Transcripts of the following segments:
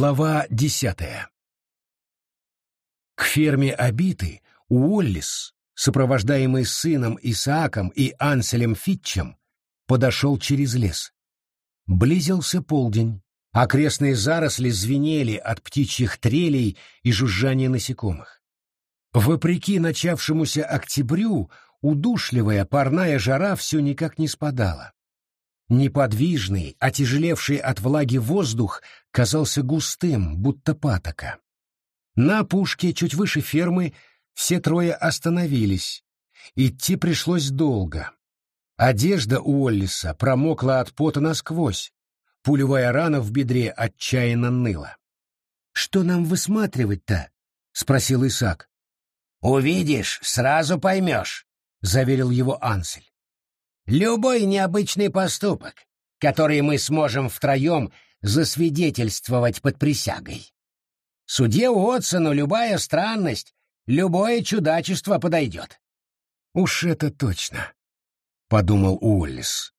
Глава десятая К ферме Обиты Уоллис, сопровождаемый сыном Исааком и Анселем Фитчем, подошел через лес. Близился полдень, окрестные заросли звенели от птичьих трелей и жужжания насекомых. Вопреки начавшемуся октябрю, удушливая парная жара все никак не спадала. Неподвижный, отяжелевший от влаги воздух казался густым, будто патока. На опушке, чуть выше фермы, все трое остановились. Идти пришлось долго. Одежда у Оллиса промокла от пота насквозь. Пулевая рана в бедре отчаянно ныла. «Что нам высматривать-то?» — спросил Исаак. «Увидишь, сразу поймешь», — заверил его Ансель. «Любой необычный поступок, который мы сможем втроем засвидетельствовать под присягой. Судье Уотсону любая странность, любое чудачество подойдет». «Уж это точно», — подумал Уоллес.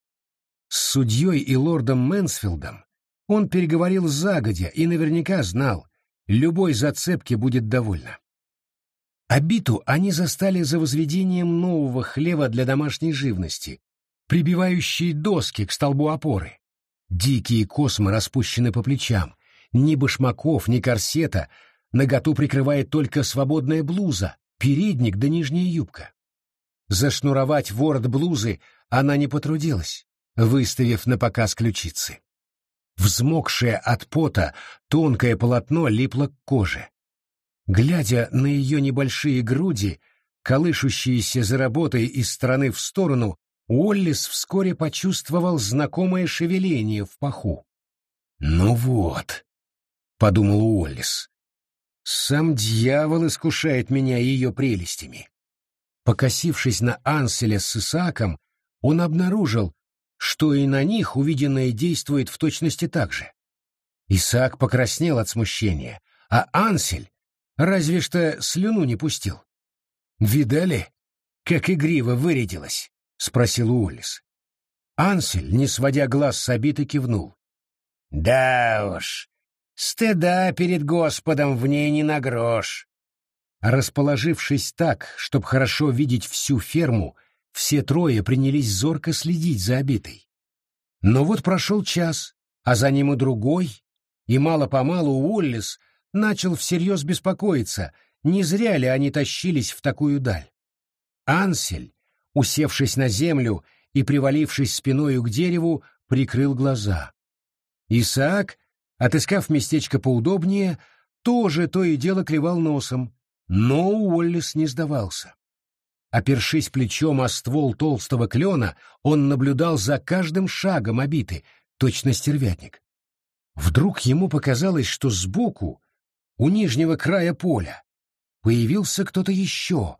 С судьей и лордом Мэнсфилдом он переговорил загодя и наверняка знал, любой зацепки будет довольно. Обиту они застали за возведением нового хлева для домашней живности, прибивающей доски к столбу опоры. Дикие космы распущены по плечам, ни башмаков, ни корсета, наготу прикрывает только свободная блуза, передник да нижняя юбка. Зашнуровать ворот блузы она не потрудилась, выставив на показ ключицы. Взмокшее от пота тонкое полотно липло к коже. Глядя на ее небольшие груди, колышущиеся за работой из стороны в сторону, Уоллис вскоре почувствовал знакомое шевеление в паху. «Ну вот», — подумал Уоллис, — «сам дьявол искушает меня ее прелестями». Покосившись на Анселя с Исааком, он обнаружил, что и на них увиденное действует в точности так же. Исаак покраснел от смущения, а Ансель Разве что слюну не пустил. «Видали, как игриво вырядилась?» — спросил Уоллес. Ансель, не сводя глаз с обиты, кивнул. «Да уж, стыда перед Господом в ней не на грош». Расположившись так, чтобы хорошо видеть всю ферму, все трое принялись зорко следить за обитой. Но вот прошел час, а за ним и другой, и мало-помалу Уоллес — начал всерьез беспокоиться, не зря ли они тащились в такую даль. Ансель, усевшись на землю и привалившись спиною к дереву, прикрыл глаза. Исаак, отыскав местечко поудобнее, тоже то и дело клевал носом, но Уоллес не сдавался. Опершись плечом о ствол толстого клена, он наблюдал за каждым шагом обиты, точно стервятник. Вдруг ему показалось, что сбоку у нижнего края поля. Появился кто-то еще,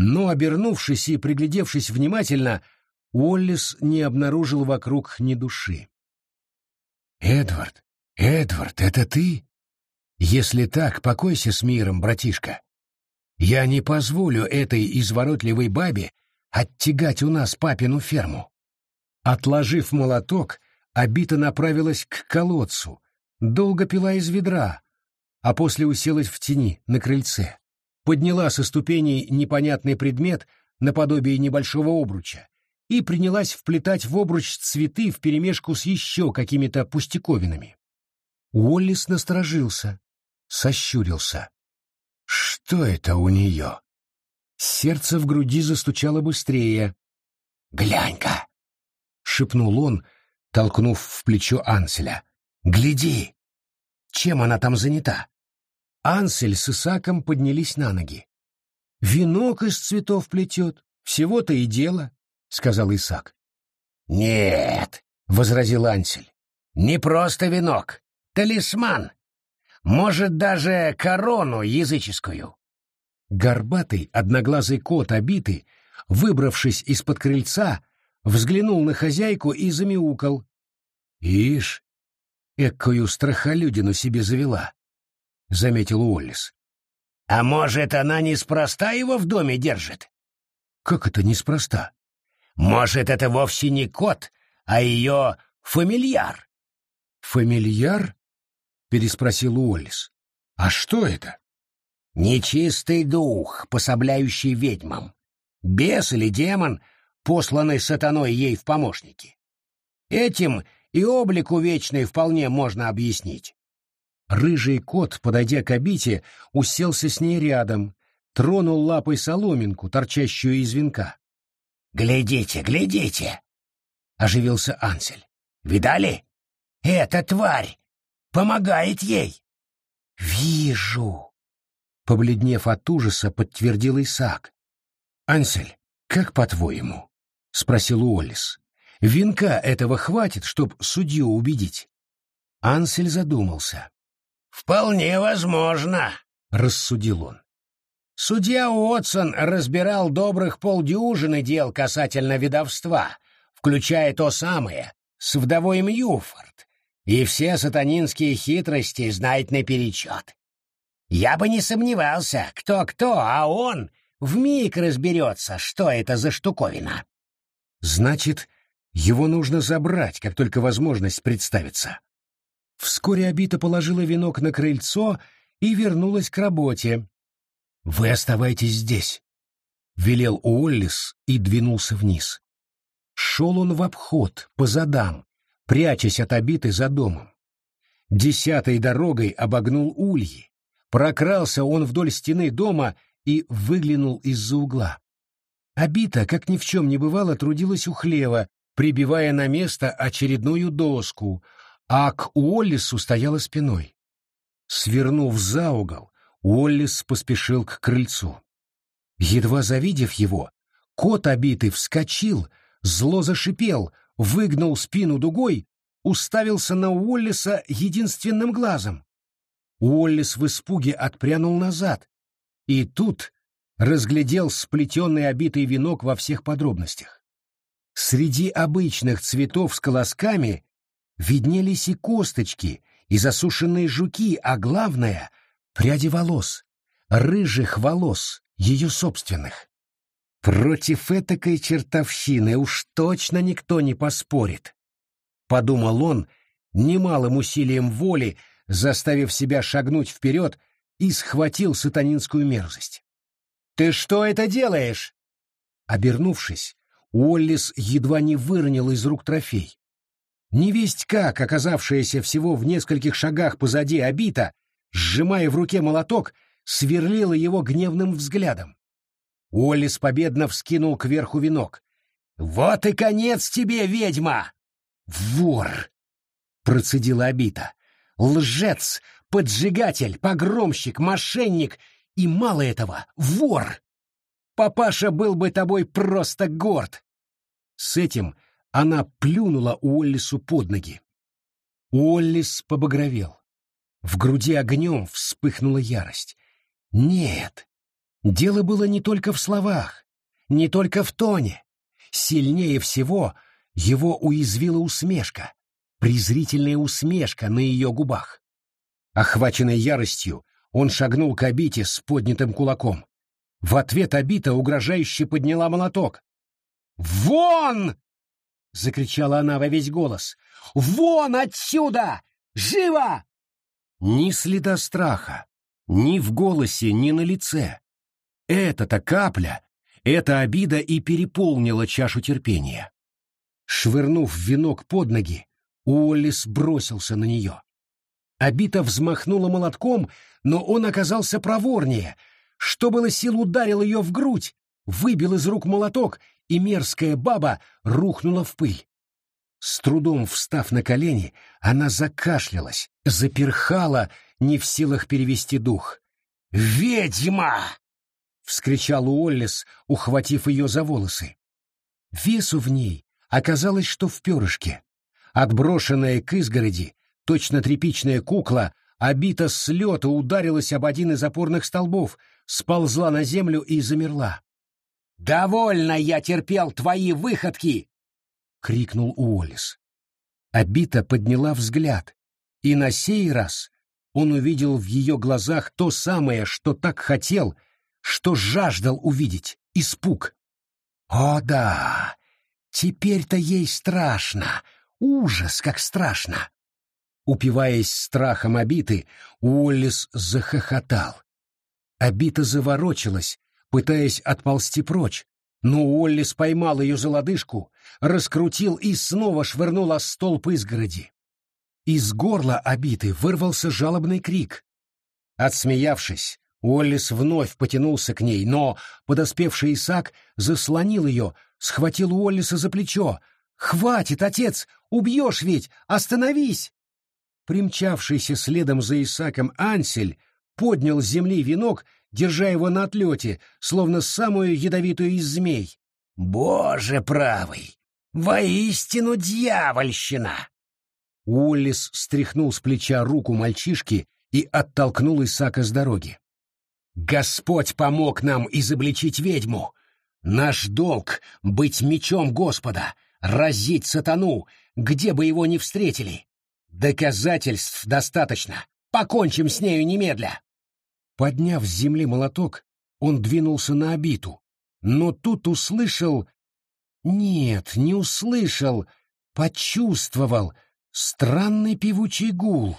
но, обернувшись и приглядевшись внимательно, Уоллес не обнаружил вокруг ни души. «Эдвард, Эдвард, это ты? Если так, покойся с миром, братишка. Я не позволю этой изворотливой бабе оттягать у нас папину ферму». Отложив молоток, Обита направилась к колодцу, долго пила из ведра, а после уселась в тени, на крыльце. Подняла со ступеней непонятный предмет наподобие небольшого обруча и принялась вплетать в обруч цветы вперемешку с еще какими-то пустяковинами. Уоллис насторожился, сощурился. Что это у нее? Сердце в груди застучало быстрее. «Глянь-ка!» — шепнул он, толкнув в плечо Анселя. «Гляди!» Чем она там занята? Ансель с Исаком поднялись на ноги. «Венок из цветов плетет, всего-то и дело», — сказал Исак. «Нет», — возразил Ансель, — «не просто венок, талисман. Может, даже корону языческую». Горбатый, одноглазый кот, обитый, выбравшись из-под крыльца, взглянул на хозяйку и замяукал. «Ишь, Эккую страхолюдину себе завела, — заметил Уоллес. — А может, она неспроста его в доме держит? — Как это неспроста? — Может, это вовсе не кот, а ее фамильяр? — Фамильяр? — переспросил Уоллес. «А что это?» «Нечистый дух, пособляющий ведьмам. Бес или демон, посланный сатаной ей в помощники. Этим и облику вечный вполне можно объяснить. Рыжий кот, подойдя к обите, уселся с ней рядом, тронул лапой соломинку, торчащую из венка. «Глядите, глядите!» — оживился Ансель. «Видали? Эта тварь помогает ей!» «Вижу!» — побледнев от ужаса, подтвердил Исаак. «Ансель, как по-твоему?» — спросил Уоллес. «Венка этого хватит, чтоб судью убедить?» Ансель задумался. «Вполне возможно», — рассудил он. Судья Уотсон разбирал добрых полдюжины дел касательно ведовства, включая то самое с вдовой Мьюфорд, и все сатанинские хитрости знает наперечет. Я бы не сомневался, кто-кто, а он вмиг разберется, что это за штуковина. Значит, его нужно забрать, как только возможность представится. Вскоре Абита положила венок на крыльцо и вернулась к работе. «Вы оставайтесь здесь», — велел Уоллис и двинулся вниз. Шел он в обход, по задам, прячась от Абиты за домом. Десятой дорогой обогнул ульи. Прокрался он вдоль стены дома и выглянул из-за угла. Абита, как ни в чем не бывало, трудилась у хлева, прибивая на место очередную доску — а к Уоллису стояла спиной. Свернув за угол, Уоллис поспешил к крыльцу. Едва завидев его, кот обитый вскочил, зло зашипел, выгнул спину дугой, уставился на Уоллиса единственным глазом. Уоллис в испуге отпрянул назад, и тут разглядел сплетенный обитый венок во всех подробностях. Среди обычных цветов с колосками виднелись и косточки, и засушенные жуки, а главное — пряди волос, рыжих волос, ее собственных. Против этакой чертовщины уж точно никто не поспорит. Подумал он, немалым усилием воли, заставив себя шагнуть вперед, и схватил сатанинскую мерзость. «Ты что это делаешь?» Обернувшись, Уоллис едва не выронил из рук трофей. Невесть как, оказавшаяся всего в нескольких шагах позади обита, сжимая в руке молоток, сверлила его гневным взглядом. Уоллес победно вскинул кверху венок. «Вот и конец тебе, ведьма!» «Вор!» — процедила обита. «Лжец, поджигатель, погромщик, мошенник и, мало этого, вор! Папаша был бы тобой просто горд!» С этим она плюнула Уоллису под ноги. Уоллис побагровел. В груди огнем вспыхнула ярость. Нет, дело было не только в словах, не только в тоне. Сильнее всего его уязвила усмешка, презрительная усмешка на ее губах. Охваченный яростью, он шагнул к Абите с поднятым кулаком. В ответ Абита угрожающе подняла молоток. «Вон!» — закричала она во весь голос. «Вон отсюда! Живо!» Ни следа страха, ни в голосе, ни на лице. Эта-то капля, эта обида и переполнила чашу терпения. Швырнув венок под ноги, Уоллес бросился на нее. Обита взмахнула молотком, но он оказался проворнее. Что было сил, ударил ее в грудь, выбил из рук молоток и мерзкая баба рухнула в пыль. С трудом встав на колени, она закашлялась, заперхала, не в силах перевести дух. «Ведьма!» — вскричал Уоллес, ухватив ее за волосы. Весу в ней оказалось, что в перышке. Отброшенная к изгороди, точно тряпичная кукла, обита с лета ударилась об один из опорных столбов, сползла на землю и замерла. «Довольно я терпел твои выходки!» — крикнул Уоллес. Обита подняла взгляд, и на сей раз он увидел в ее глазах то самое, что так хотел, что жаждал увидеть — испуг. «О да! Теперь-то ей страшно! Ужас, как страшно!» Упиваясь страхом обиты, Уоллес захохотал. Обита заворочилась, пытаясь отползти прочь, но Уоллес поймал ее за лодыжку, раскрутил и снова швырнул о столб изгороди. Из горла обиты вырвался жалобный крик. Отсмеявшись, Уоллес вновь потянулся к ней, но подоспевший Исаак заслонил ее, схватил Уоллеса за плечо. «Хватит, отец! Убьешь ведь! Остановись!» Примчавшийся следом за Исаком Ансель поднял с земли венок, держа его на отлете, словно самую ядовитую из змей. «Боже правый! Воистину дьявольщина!» Уоллес стряхнул с плеча руку мальчишки и оттолкнул Исака с дороги. «Господь помог нам изобличить ведьму! Наш долг — быть мечом Господа, разить сатану, где бы его ни встретили! Доказательств достаточно! Покончим с нею немедля!» Подняв с земли молоток, он двинулся на обиту, но тут услышал... Нет, не услышал, почувствовал странный певучий гул.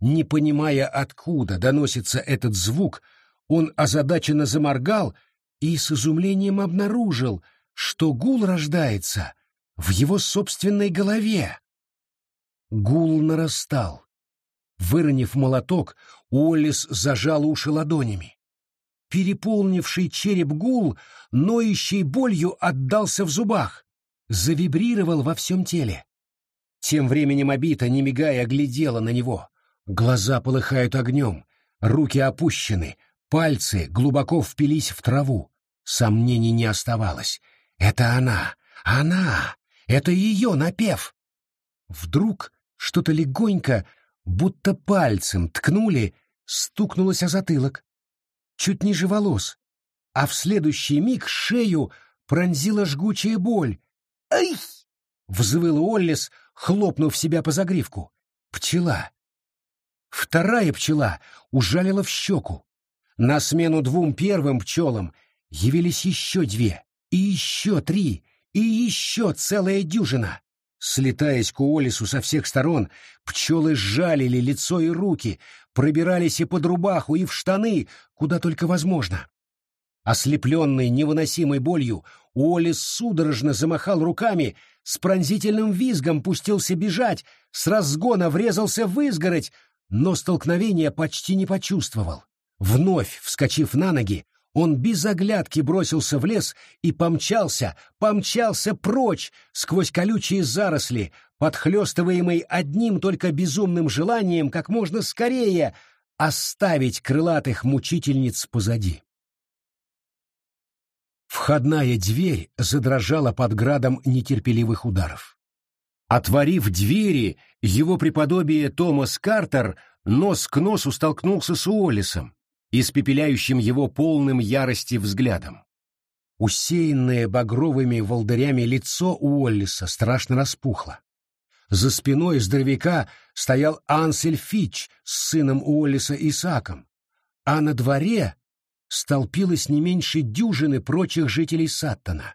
Не понимая, откуда доносится этот звук, он озадаченно заморгал и с изумлением обнаружил, что гул рождается в его собственной голове. Гул нарастал. Выронив молоток, Уоллес зажал уши ладонями. Переполнивший череп гул, ноющей болью отдался в зубах, завибрировал во всем теле. Тем временем Абита, не мигая, глядела на него. Глаза полыхают огнем, руки опущены, пальцы глубоко впились в траву. Сомнений не оставалось. Это она, она, это ее напев. Вдруг что-то легонько будто пальцем ткнули, стукнулось о затылок, чуть ниже волос, а в следующий миг шею пронзила жгучая боль. «Ай!» — взвыл Оллис, хлопнув себя по загривку. «Пчела!» Вторая пчела ужалила в щеку. На смену двум первым пчелам явились еще две, и еще три, и еще целая дюжина. Слетаясь к Уоллесу со всех сторон, пчелы сжалили лицо и руки, пробирались и под рубаху, и в штаны, куда только возможно. Ослепленный невыносимой болью, Уоллес судорожно замахал руками, с пронзительным визгом пустился бежать, с разгона врезался в изгородь, но столкновения почти не почувствовал. Вновь вскочив на ноги, он без оглядки бросился в лес и помчался, помчался прочь сквозь колючие заросли, подхлестываемый одним только безумным желанием как можно скорее оставить крылатых мучительниц позади. Входная дверь задрожала под градом нетерпеливых ударов. Отворив двери, его преподобие Томас Картер нос к носу столкнулся с Уоллесом, испепеляющим его полным ярости взглядом. Усеянное багровыми волдырями лицо Уоллиса страшно распухло. За спиной здоровяка стоял Ансель Фич с сыном Уоллиса Исаком, а на дворе столпилось не меньше дюжины прочих жителей Саттона.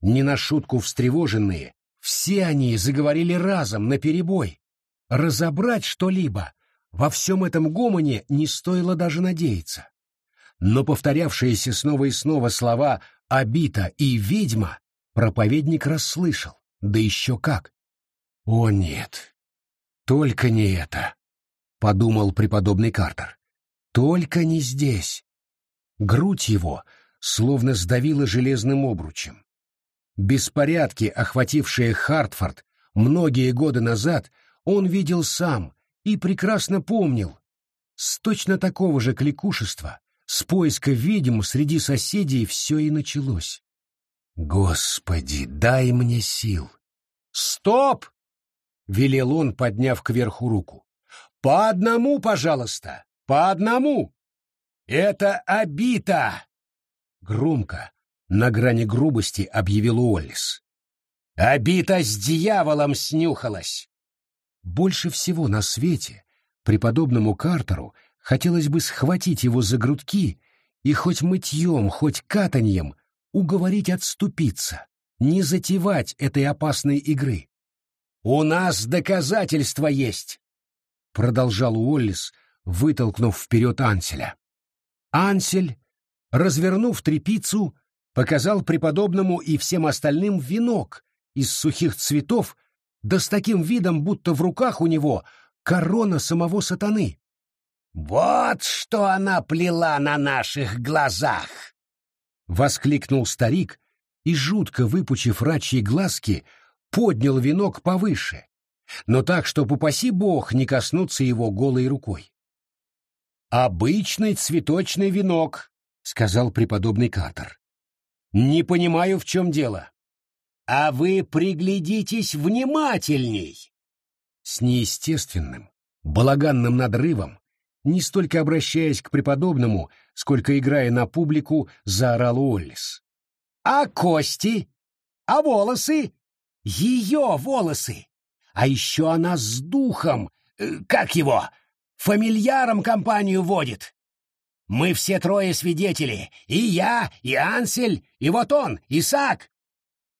Не на шутку встревоженные, все они заговорили разом, наперебой. Разобрать что-либо во всем этом гомоне не стоило даже надеяться. Но повторявшиеся снова и снова слова «обита» и «ведьма» проповедник расслышал, да еще как. «О нет, только не это», — подумал преподобный Картер. «Только не здесь». Грудь его словно сдавила железным обручем. Беспорядки, охватившие Хартфорд многие годы назад, он видел сам и прекрасно помнил. С точно такого же кликушества, с поиска ведьм среди соседей все и началось. «Господи, дай мне сил!» «Стоп!» — велел он, подняв кверху руку. «По одному, пожалуйста, по одному!» «Это обита!» Громко, на грани грубости, объявил Уоллес. «Обита с дьяволом снюхалась!» Больше всего на свете преподобному Картеру хотелось бы схватить его за грудки и хоть мытьем, хоть катаньем уговорить отступиться, не затевать этой опасной игры. «У нас доказательства есть! продолжал Уоллес, вытолкнув вперед Анселя. Ансель, развернув трепицу, показал преподобному и всем остальным венок из сухих цветов, да с таким видом, будто в руках у него корона самого сатаны. «Вот что она плела на наших глазах!» — воскликнул старик и, жутко выпучив рачьи глазки, поднял венок повыше, но так, что упаси бог не коснуться его голой рукой. «Обычный цветочный венок», — сказал преподобный Картер. «Не понимаю, в чем дело». «А вы приглядитесь внимательней!» С неестественным, балаганным надрывом, не столько обращаясь к преподобному, сколько играя на публику, заорал Уоллес. «А кости? А волосы? Ее волосы! А еще она с духом, э, как его, фамильяром компанию водит. Мы все трое свидетели, и я, и Ансель, и вот он, Исаак.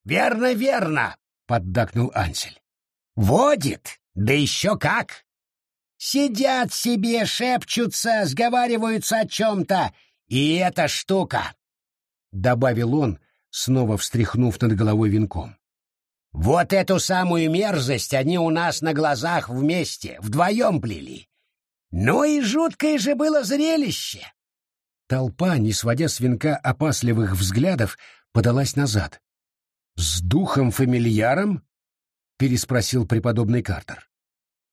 Верно, верно, поддакнул Ансель. Водит, да еще как. Сидят себе, шепчутся, сговариваются о чем-то, и эта штука, — добавил он, снова встряхнув над головой венком. Вот эту самую мерзость они у нас на глазах вместе, вдвоем плели. Ну и жуткое же было зрелище. Толпа, не сводя с венка опасливых взглядов, подалась назад. «С духом-фамильяром?» — переспросил преподобный Картер.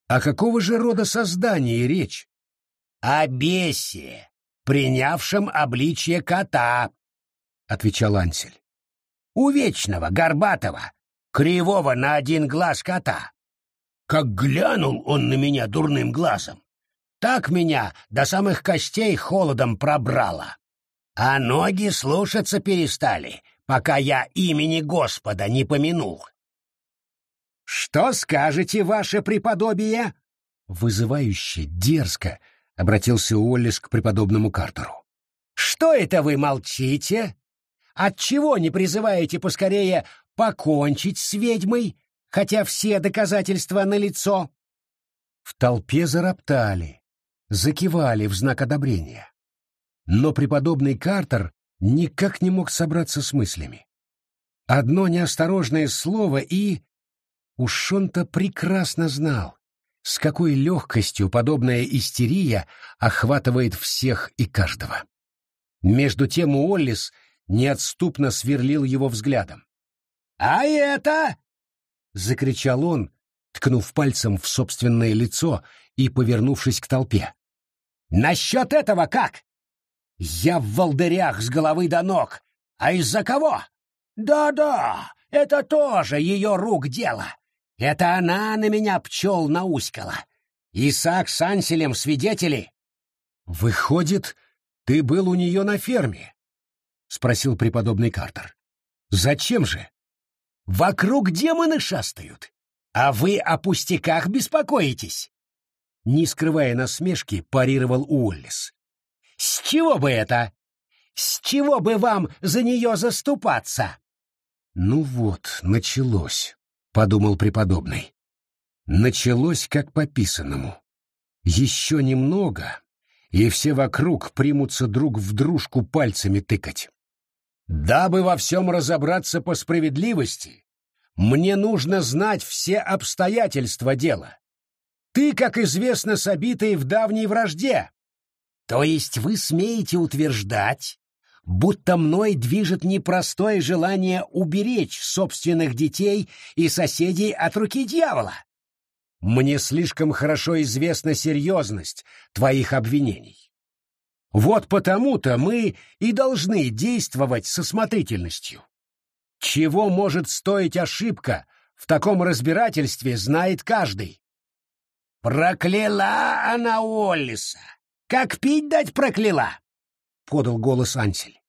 «О какого же рода создании речь?» «О бесе, принявшем обличье кота», — отвечал Ансель. «У вечного, горбатого, кривого на один глаз кота. Как глянул он на меня дурным глазом, так меня до самых костей холодом пробрало. А ноги слушаться перестали, пока я имени Господа не помянул. «Что скажете, ваше преподобие?» Вызывающе, дерзко обратился Уоллес к преподобному Картеру. «Что это вы молчите? Отчего не призываете поскорее покончить с ведьмой, хотя все доказательства налицо. В толпе зароптали, закивали в знак одобрения. Но преподобный Картер никак не мог собраться с мыслями. Одно неосторожное слово и... Уж он-то прекрасно знал, с какой легкостью подобная истерия охватывает всех и каждого. Между тем Уоллес неотступно сверлил его взглядом. «А это?» — закричал он, ткнув пальцем в собственное лицо и повернувшись к толпе. «Насчет этого как? Я в волдырях с головы до ног. А из-за кого? Да-да, это тоже ее рук дело. Это она на меня пчел науськала. Исаак с Анселем свидетели». «Выходит, ты был у нее на ферме?» — спросил преподобный Картер. «Зачем же?» Вокруг демоны шастают, а вы о пустяках беспокоитесь. Не скрывая насмешки, парировал Уоллес. С чего бы это? С чего бы вам за нее заступаться? Ну вот, началось, подумал преподобный. Началось как по писанному. Еще немного, и все вокруг примутся друг в дружку пальцами тыкать. Дабы во всем разобраться по справедливости, мне нужно знать все обстоятельства дела. Ты, как известно, с обитой в давней вражде. То есть вы смеете утверждать, будто мной движет непростое желание уберечь собственных детей и соседей от руки дьявола? Мне слишком хорошо известна серьезность твоих обвинений. Вот потому-то мы и должны действовать со смотрительностью. Чего может стоить ошибка в таком разбирательстве, знает каждый. «Прокляла она Уоллиса! Как пить дать прокляла!» — подал голос Ансель.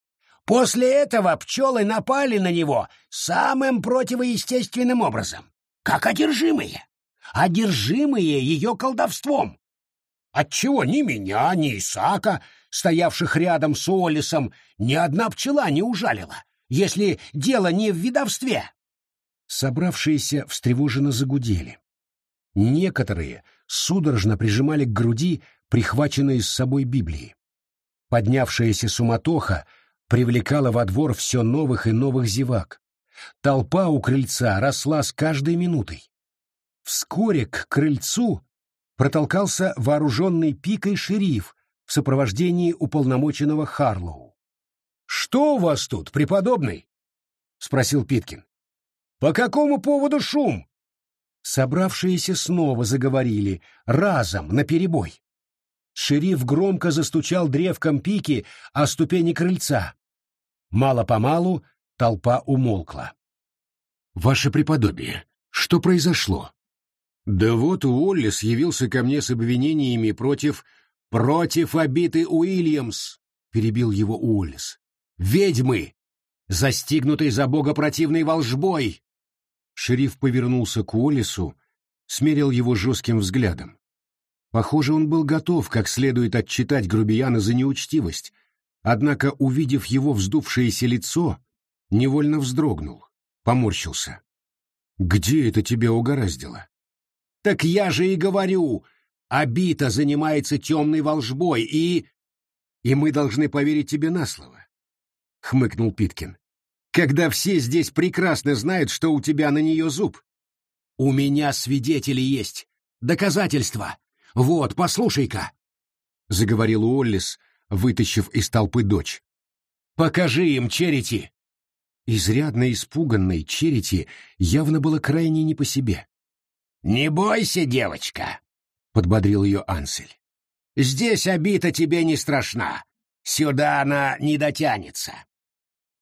«После этого пчелы напали на него самым противоестественным образом, как одержимые, одержимые ее колдовством. Отчего ни меня, ни Исаака стоявших рядом с Олисом, ни одна пчела не ужалила, если дело не в видовстве. Собравшиеся встревоженно загудели. Некоторые, судорожно прижимали к груди прихваченные с собой Библии. Поднявшаяся суматоха привлекала во двор все новых и новых зевак. Толпа у крыльца росла с каждой минутой. Вскоре к крыльцу протолкался вооруженный пикой шериф в сопровождении уполномоченного Харлоу. «Что у вас тут, преподобный?» — спросил Питкин. «По какому поводу шум?» Собравшиеся снова заговорили, разом, наперебой. Шериф громко застучал древком пики о ступени крыльца. Мало-помалу толпа умолкла. «Ваше преподобие, что произошло?» «Да вот Уоллес явился ко мне с обвинениями против... против обиты Уильямс!» — перебил его Уоллес. «Ведьмы! Застигнутой за богопротивной волжбой!» Шериф повернулся к Уоллесу, смерил его жестким взглядом. Похоже, он был готов как следует отчитать грубияна за неучтивость, однако, увидев его вздувшееся лицо, невольно вздрогнул, поморщился. «Где это тебя угораздило?» «Так я же и говорю, Абита занимается темной волжбой, и...» «И мы должны поверить тебе на слово», — хмыкнул Питкин. «Когда все здесь прекрасно знают, что у тебя на нее зуб». «У меня свидетели есть, доказательства», вот, послушай-ка, — заговорил Уоллес, вытащив из толпы дочь. Покажи им, Черити. Изрядно испуганной Черити явно было крайне не по себе. «Не бойся, девочка», — подбодрил ее Ансель. «Здесь обита тебе не страшна. Сюда она не дотянется».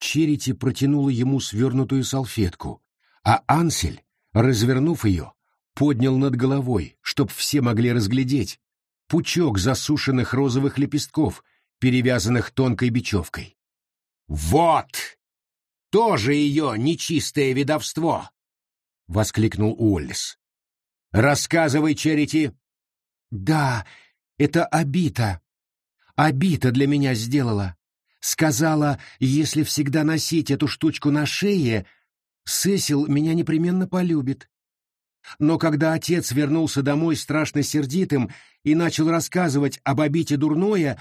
Черити протянула ему свернутую салфетку, а Ансель, развернув ее, поднял над головой, чтоб все могли разглядеть, пучок засушенных розовых лепестков, перевязанных тонкой бечевкой. «Вот! Тоже ее нечистое ведовство!» — воскликнул Уоллес. «Рассказывай, Черити!» «Да, это Абита. Абита для меня сделала. Сказала, если всегда носить эту штучку на шее, Сесил меня непременно полюбит. Но когда отец вернулся домой страшно сердитым и начал рассказывать об обите дурное,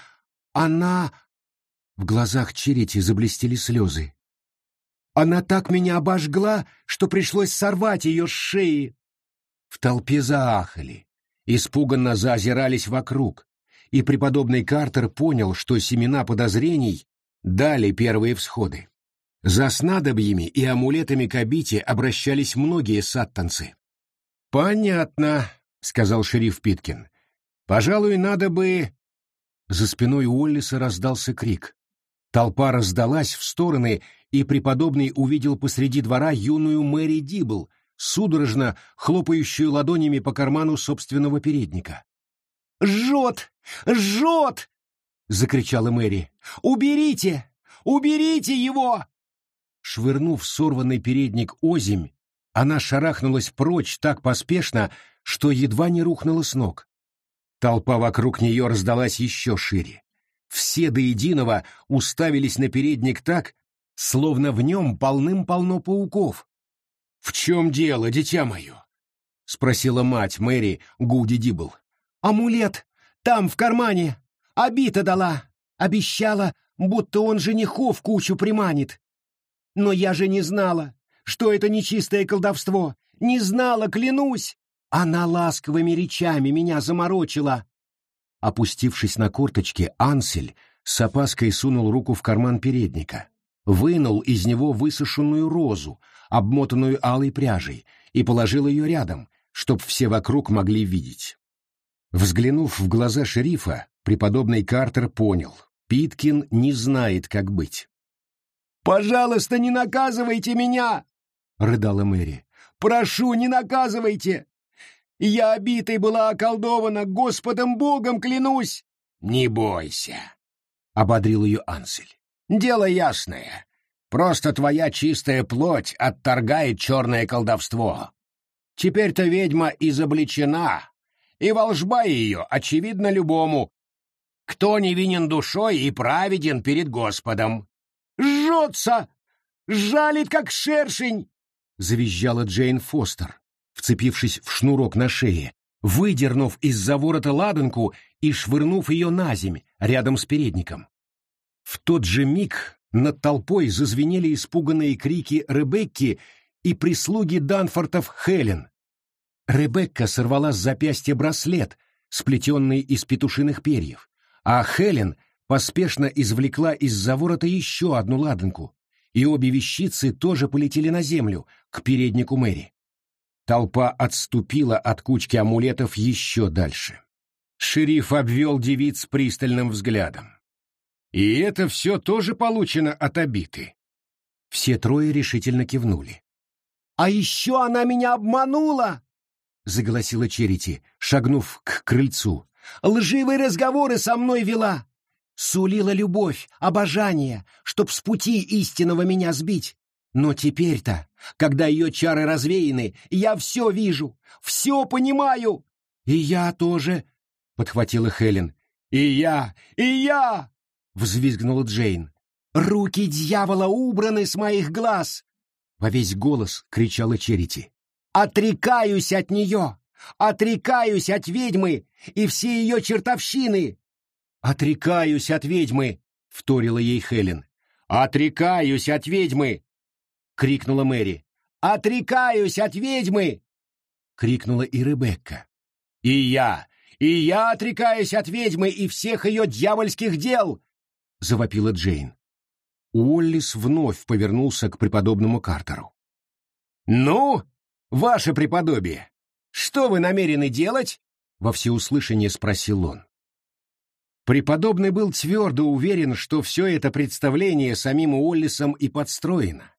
она... В глазах Черити заблестели слезы. Она так меня обожгла, что пришлось сорвать ее с шеи. В толпе заахали, испуганно заозирались вокруг, и преподобный Картер понял, что семена подозрений дали первые всходы. За снадобьями и амулетами к обите обращались многие саттанцы. «Понятно», — сказал шериф Питкин. «Пожалуй, надо бы...» За спиной Уоллиса раздался крик. Толпа раздалась в стороны, и преподобный увидел посреди двора юную Мэри Дибл, судорожно хлопающую ладонями по карману собственного передника. «Жжет! Жжет!» — закричала Мэри. «Уберите! Уберите его!» Швырнув сорванный передник озимь, она шарахнулась прочь так поспешно, что едва не рухнула с ног. Толпа вокруг нее раздалась еще шире. Все до единого уставились на передник так, словно в нем полным-полно пауков. — В чем дело, дитя мое? — спросила мать Мэри Гуди Дибл. — Амулет! Там, в кармане! Обита дала! Обещала, будто он женихов кучу приманит. Но я же не знала что это нечистое колдовство. Не знала, клянусь. Она ласковыми речами меня заморочила. Опустившись на корточки, Ансель с опаской сунул руку в карман передника, вынул из него высушенную розу, обмотанную алой пряжей, и положил ее рядом, чтоб все вокруг могли видеть. Взглянув в глаза шерифа, преподобный Картер понял — Питкин не знает, как быть. «Пожалуйста, не наказывайте меня!» Рыдала Мэри. «Прошу, не наказывайте! Я обитой была околдована, Господом Богом клянусь!» «Не бойся!» — ободрил ее Ансель. «Дело ясное. Просто твоя чистая плоть отторгает черное колдовство. Теперь-то ведьма изобличена, и волжба ее очевидна любому, кто невинен душой и праведен перед Господом. Жжется! Жалит, как шершень! Завизжала Джейн Фостер, вцепившись в шнурок на шее, выдернув из-за ворота ладанку и швырнув ее на земь, рядом с передником. В тот же миг над толпой зазвенели испуганные крики Ребекки и прислуги Данфортов Хелен. Ребекка сорвала с запястья браслет, сплетенный из петушиных перьев, а Хелен поспешно извлекла из-за ворота еще одну ладанку, и обе вещицы тоже полетели на землю, к переднику Мэри. Толпа отступила от кучки амулетов еще дальше. Шериф обвел девиц пристальным взглядом. «И это все тоже получено от обиты?» Все трое решительно кивнули. «А еще она меня обманула!» — заголосила Черити, шагнув к крыльцу. «Лживые разговоры со мной вела! Сулила любовь, обожание, чтоб с пути истинного меня сбить. Но теперь-то, когда ее чары развеяны, я все вижу, все понимаю!» «И я тоже!» — подхватила Хелен. «И я! И я!» — взвизгнула Джейн. «Руки дьявола убраны с моих глаз!» Во весь голос кричала Черити. «Отрекаюсь от нее! Отрекаюсь от ведьмы и все ее чертовщины!» «Отрекаюсь от ведьмы!» — вторила ей Хелен. «Отрекаюсь от ведьмы!» — крикнула Мэри. «Отрекаюсь от ведьмы!» — крикнула и Ребекка. «И я! И я отрекаюсь от ведьмы и всех ее дьявольских дел!» — завопила Джейн. Уоллис вновь повернулся к преподобному Картеру. «Ну, ваше преподобие, что вы намерены делать?» — во всеуслышание спросил он. Преподобный был твердо уверен, что все это представление самим Уоллисом и подстроено.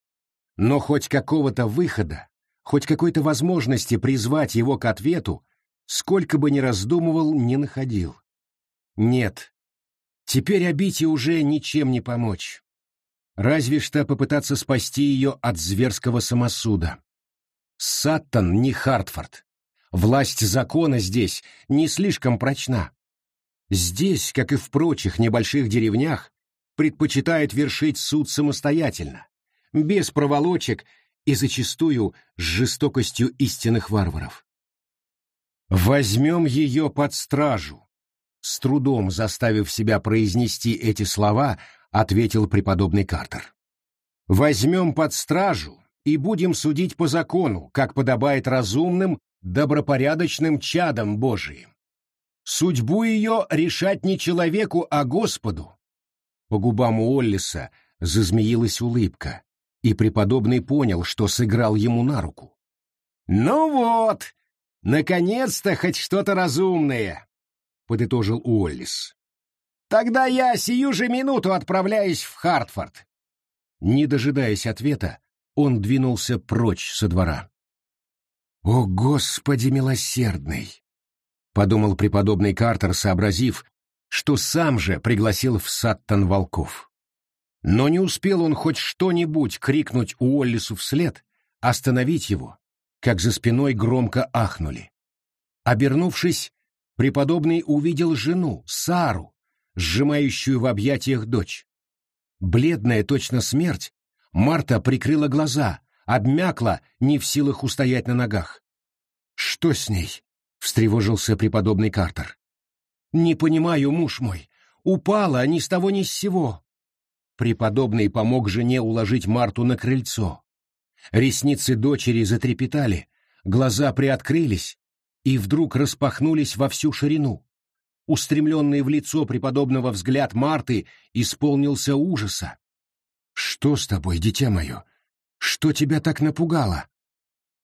Но хоть какого-то выхода, хоть какой-то возможности призвать его к ответу, сколько бы ни раздумывал, не находил. Нет, теперь Абите уже ничем не помочь. Разве что попытаться спасти ее от зверского самосуда. Саттон не Хартфорд. Власть закона здесь не слишком прочна. Здесь, как и в прочих небольших деревнях, предпочитает вершить суд самостоятельно, без проволочек и зачастую с жестокостью истинных варваров. «Возьмем ее под стражу», с трудом заставив себя произнести эти слова, ответил преподобный Картер. Возьмем под стражу и будем судить по закону, как подобает разумным, добропорядочным чадам Божиим. Судьбу ее решать не человеку, а Господу. По губам Уоллиса зазмеилась улыбка, и преподобный понял, что сыграл ему на руку. «Ну вот, наконец-то хоть что-то разумное!» — подытожил Уоллис. Тогда я сию же минуту отправляюсь в Хартфорд. Не дожидаясь ответа, он двинулся прочь со двора. «О, Господи милосердный!» — подумал преподобный Картер, сообразив, что сам же пригласил в Саттон волков. Но не успел он хоть что-нибудь крикнуть Уоллису вслед, остановить его, как за спиной громко ахнули. Обернувшись, преподобный увидел жену, Сару, сжимающую в объятиях дочь. Бледная точно смерть, Марта прикрыла глаза, обмякла, не в силах устоять на ногах. «Что с ней?» — встревожился преподобный Картер. «Не понимаю, муж мой. Упала ни с того ни с сего». Преподобный помог жене уложить Марту на крыльцо. Ресницы дочери затрепетали, глаза приоткрылись и вдруг распахнулись во всю ширину. Устремленный в лицо преподобного взгляд Марты исполнился ужаса. «Что с тобой, дитя мое? Что тебя так напугало?»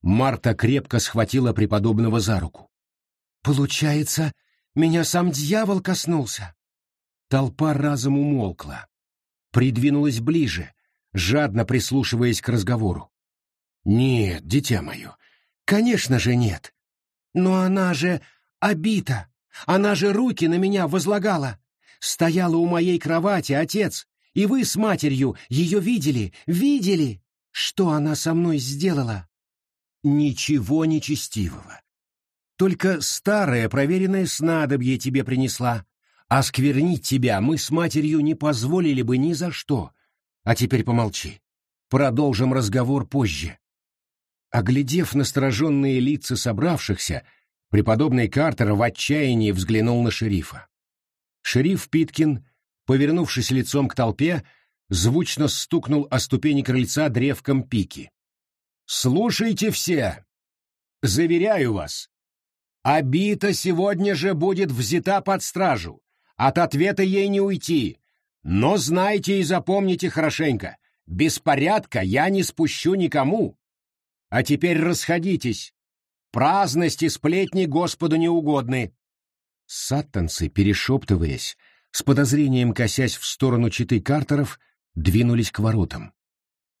Марта крепко схватила преподобного за руку. «Получается, меня сам дьявол коснулся?» Толпа разом умолкла, придвинулась ближе, жадно прислушиваясь к разговору. «Нет, дитя мое, конечно же нет. Но она же обита, она же руки на меня возлагала. Стояла у моей кровати, отец, и вы с матерью ее видели, видели, что она со мной сделала. Ничего нечестивого. Только старое проверенное снадобье тебе принесла. А сквернить тебя мы с матерью не позволили бы ни за что. А теперь помолчи. Продолжим разговор позже. Оглядев настороженные лица собравшихся, Преподобный Картер в отчаянии взглянул на шерифа. Шериф Питкин, повернувшись лицом к толпе, звучно стукнул о ступени крыльца древком пики. «Слушайте все! Заверяю вас, обита сегодня же будет взята под стражу, от ответа ей не уйти, но знайте и запомните хорошенько, беспорядка я не спущу никому. А теперь расходитесь, праздности сплетни Господу не угодны». Саттанцы, перешептываясь, с подозрением косясь в сторону читы Картеров, двинулись к воротам.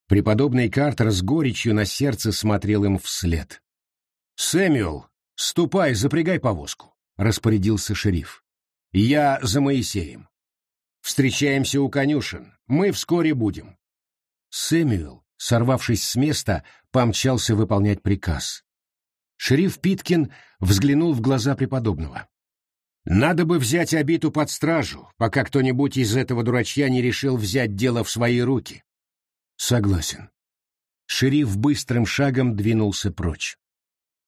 Преподобный Картер с горечью на сердце смотрел им вслед. «Сэмюэл, ступай, запрягай повозку», — распорядился шериф. «Я за Моисеем. Встречаемся у конюшен. Мы вскоре будем». Сэмюэл, сорвавшись с места, помчался выполнять приказ. Шериф Питкин взглянул в глаза преподобного. Надо бы взять обиту под стражу, пока кто-нибудь из этого дурачья не решил взять дело в свои руки. Согласен. Шериф быстрым шагом двинулся прочь.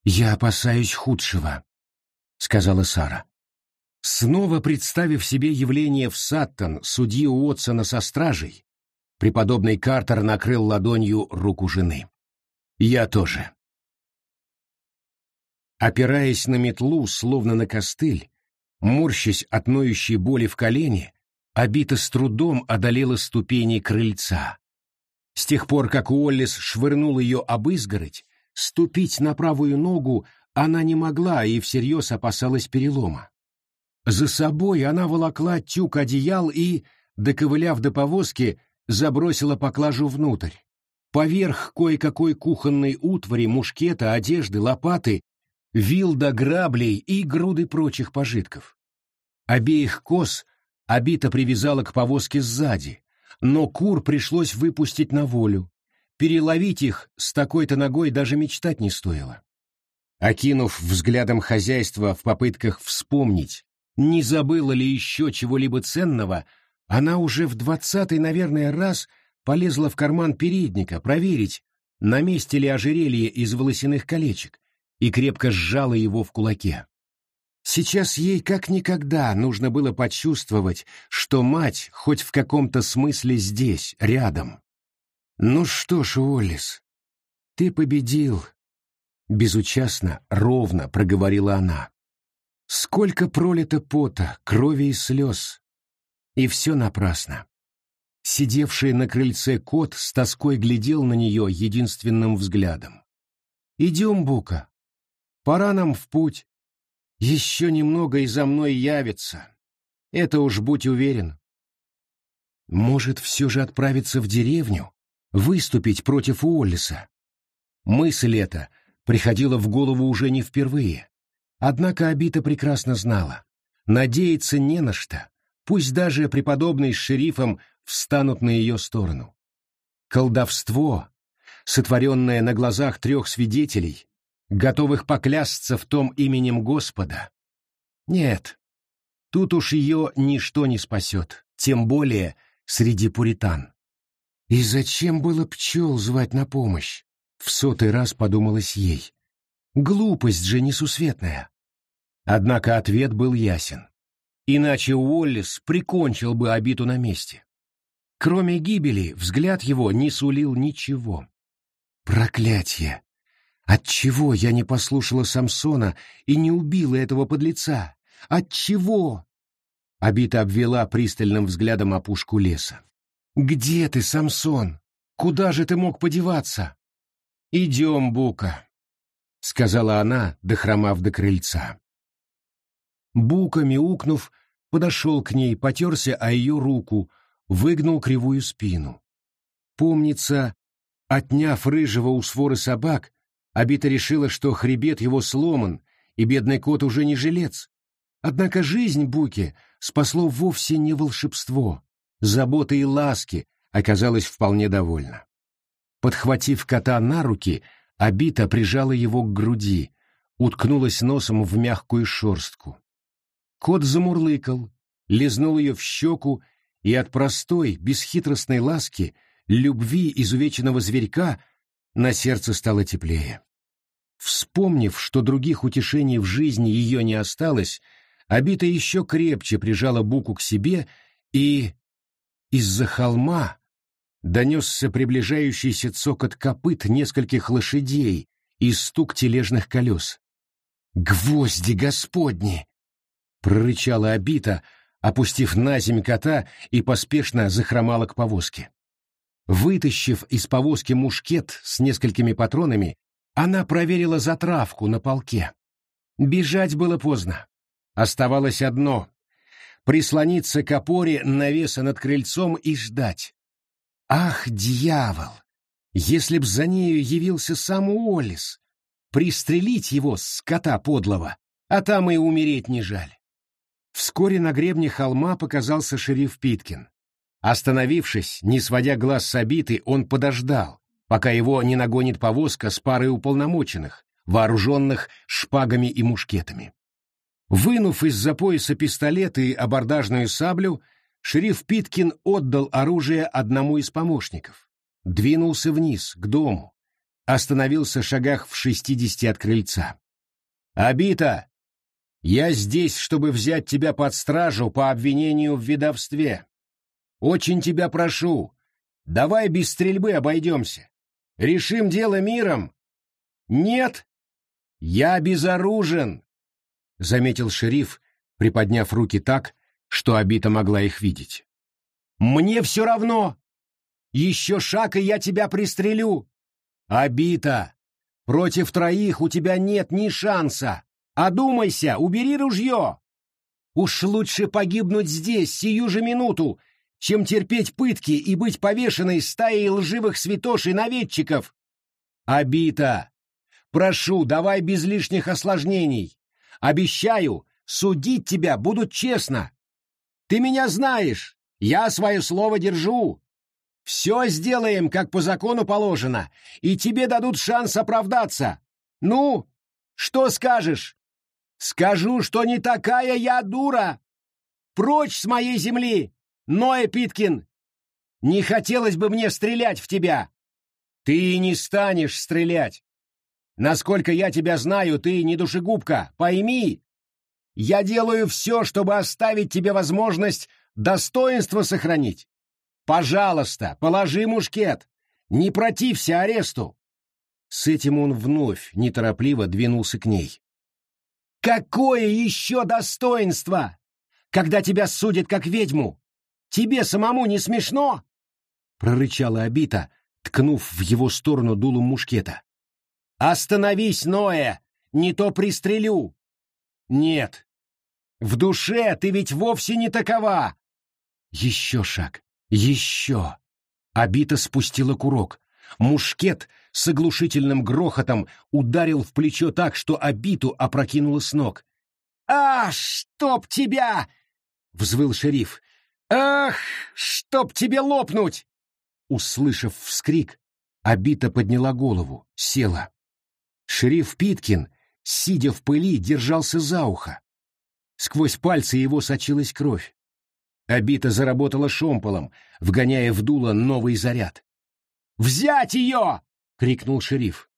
«Я опасаюсь худшего», — сказала Сара. Снова представив себе явление в Саттон судьи Уотсона со стражей, преподобный Картер накрыл ладонью руку жены. «Я тоже». Опираясь на метлу, словно на костыль, Морщась от ноющей боли в колене, Обита с трудом одолела ступени крыльца. С тех пор, как Уоллес швырнул ее об изгородь, ступить на правую ногу она не могла и всерьез опасалась перелома. За собой она волокла тюк одеял и, доковыляв до повозки, забросила поклажу внутрь. Поверх кое-какой кухонной утвари, мушкета, одежды, лопаты вил до граблей и груды прочих пожитков. Обеих коз Обита привязала к повозке сзади, но кур пришлось выпустить на волю. Переловить их с такой-то ногой даже мечтать не стоило. Окинув взглядом хозяйства в попытках вспомнить, не забыла ли еще чего-либо ценного, она уже в двадцатый, наверное, раз полезла в карман передника проверить, на месте ли ожерелье из волосяных колечек, и крепко сжала его в кулаке. Сейчас ей как никогда нужно было почувствовать, что мать хоть в каком-то смысле здесь, рядом. «Ну что ж, Уоллес, ты победил», — безучастно, ровно проговорила она. «Сколько пролито пота, крови и слез. И все напрасно». Сидевший на крыльце кот с тоской глядел на нее единственным взглядом. «Идем, Бука, Пора нам в путь. Еще немного и за мной явится. Это уж будь уверен. Может, все же отправиться в деревню, выступить против Уоллиса? Мысль эта приходила в голову уже не впервые. Однако Абита прекрасно знала. Надеяться не на что, пусть даже преподобный с шерифом встанут на ее сторону. Колдовство, сотворенное на глазах трех свидетелей, готовых поклясться в том именем Господа. Нет, тут уж ее ничто не спасет, тем более среди пуритан. И зачем было пчел звать на помощь? В сотый раз подумалось ей. Глупость же несусветная. Однако ответ был ясен. Иначе Уоллес прикончил бы обиду на месте. Кроме гибели, взгляд его не сулил ничего. Проклятье! Отчего я не послушала Самсона и не убила этого подлеца? Отчего? Абита обвела пристальным взглядом опушку леса. Где ты, Самсон? Куда же ты мог подеваться? Идем, Бука, сказала она, дохромав до крыльца. Бука, мяукнув, подошел к ней, потерся о ее руку, выгнул кривую спину. Помнится, отняв рыжего у своры собак, Абита решила, что хребет его сломан, и бедный кот уже не жилец. Однако жизнь Буки спасло вовсе не волшебство. Заботы и ласки оказалась вполне довольна. Подхватив кота на руки, Абита прижала его к груди, уткнулась носом в мягкую шерстку. Кот замурлыкал, лизнул ее в щеку, и от простой, бесхитростной ласки, любви изувеченного зверька на сердце стало теплее. Вспомнив, что других утешений в жизни ее не осталось, Обита еще крепче прижала Буку к себе, и из-за холма донесся приближающийся цокот копыт нескольких лошадей и стук тележных колес. «Гвозди господни!» — прорычала Обита, опустив на земь кота и поспешно захромала к повозке. Вытащив из повозки мушкет с несколькими патронами, она проверила затравку на полке. Бежать было поздно. Оставалось одно — прислониться к опоре навеса над крыльцом и ждать. Ах, дьявол! Если б за нею явился сам Уоллес, пристрелить его, скота подлого, а там и умереть не жаль. Вскоре на гребне холма показался шериф Питкин. Остановившись, не сводя глаз с обиты, он подождал, пока его не нагонит повозка с парой уполномоченных, вооруженных шпагами и мушкетами. Вынув из-за пояса пистолет и абордажную саблю, шериф Питкин отдал оружие одному из помощников. Двинулся вниз, к дому. Остановился в шагах в шестидесяти от крыльца. «Абита, я здесь, чтобы взять тебя под стражу по обвинению в ведовстве. Очень тебя прошу, давай без стрельбы обойдемся. Решим дело миром. Нет, я безоружен, — заметил шериф, приподняв руки так, что Абита могла их видеть. Мне все равно. Еще шаг, и я тебя пристрелю. Абита, против троих у тебя нет ни шанса. Одумайся, убери ружье! Уж лучше погибнуть здесь, сию же минуту, чем терпеть пытки и быть повешенной стаей лживых святош-наведчиков. Обита! Прошу, давай без лишних осложнений. Обещаю, судить тебя будут честно. Ты меня знаешь, я свое слово держу. Все сделаем, как по закону положено, и тебе дадут шанс оправдаться. Ну, что скажешь? Скажу, что не такая я дура. Прочь с моей земли, Ноэ Питкин. Не хотелось бы мне стрелять в тебя. Ты не станешь стрелять. Насколько я тебя знаю, ты не душегубка, пойми. Я делаю все, чтобы оставить тебе возможность достоинство сохранить. Пожалуйста, положи мушкет. Не протився аресту. С этим он вновь неторопливо двинулся к ней. Какое еще достоинство? Когда тебя судят как ведьму? Тебе самому не смешно? Прорычала Абита, ткнув в его сторону дулом мушкета. Остановись, Ноэ, не то пристрелю. Нет. В душе ты ведь вовсе не такова. Еще шаг, еще. Абита спустила курок. Мушкет с оглушительным грохотом ударил в плечо так, что обиту опрокинуло с ног. «А, чтоб тебя!» — взвыл шериф. «Ах, чтоб тебе лопнуть!» Услышав вскрик, Обита подняла голову, села. Шериф Питкин, сидя в пыли, держался за ухо. Сквозь пальцы его сочилась кровь. Обита заработала шомполом, вгоняя в дуло новый заряд. «Взять ее!» — крикнул шериф.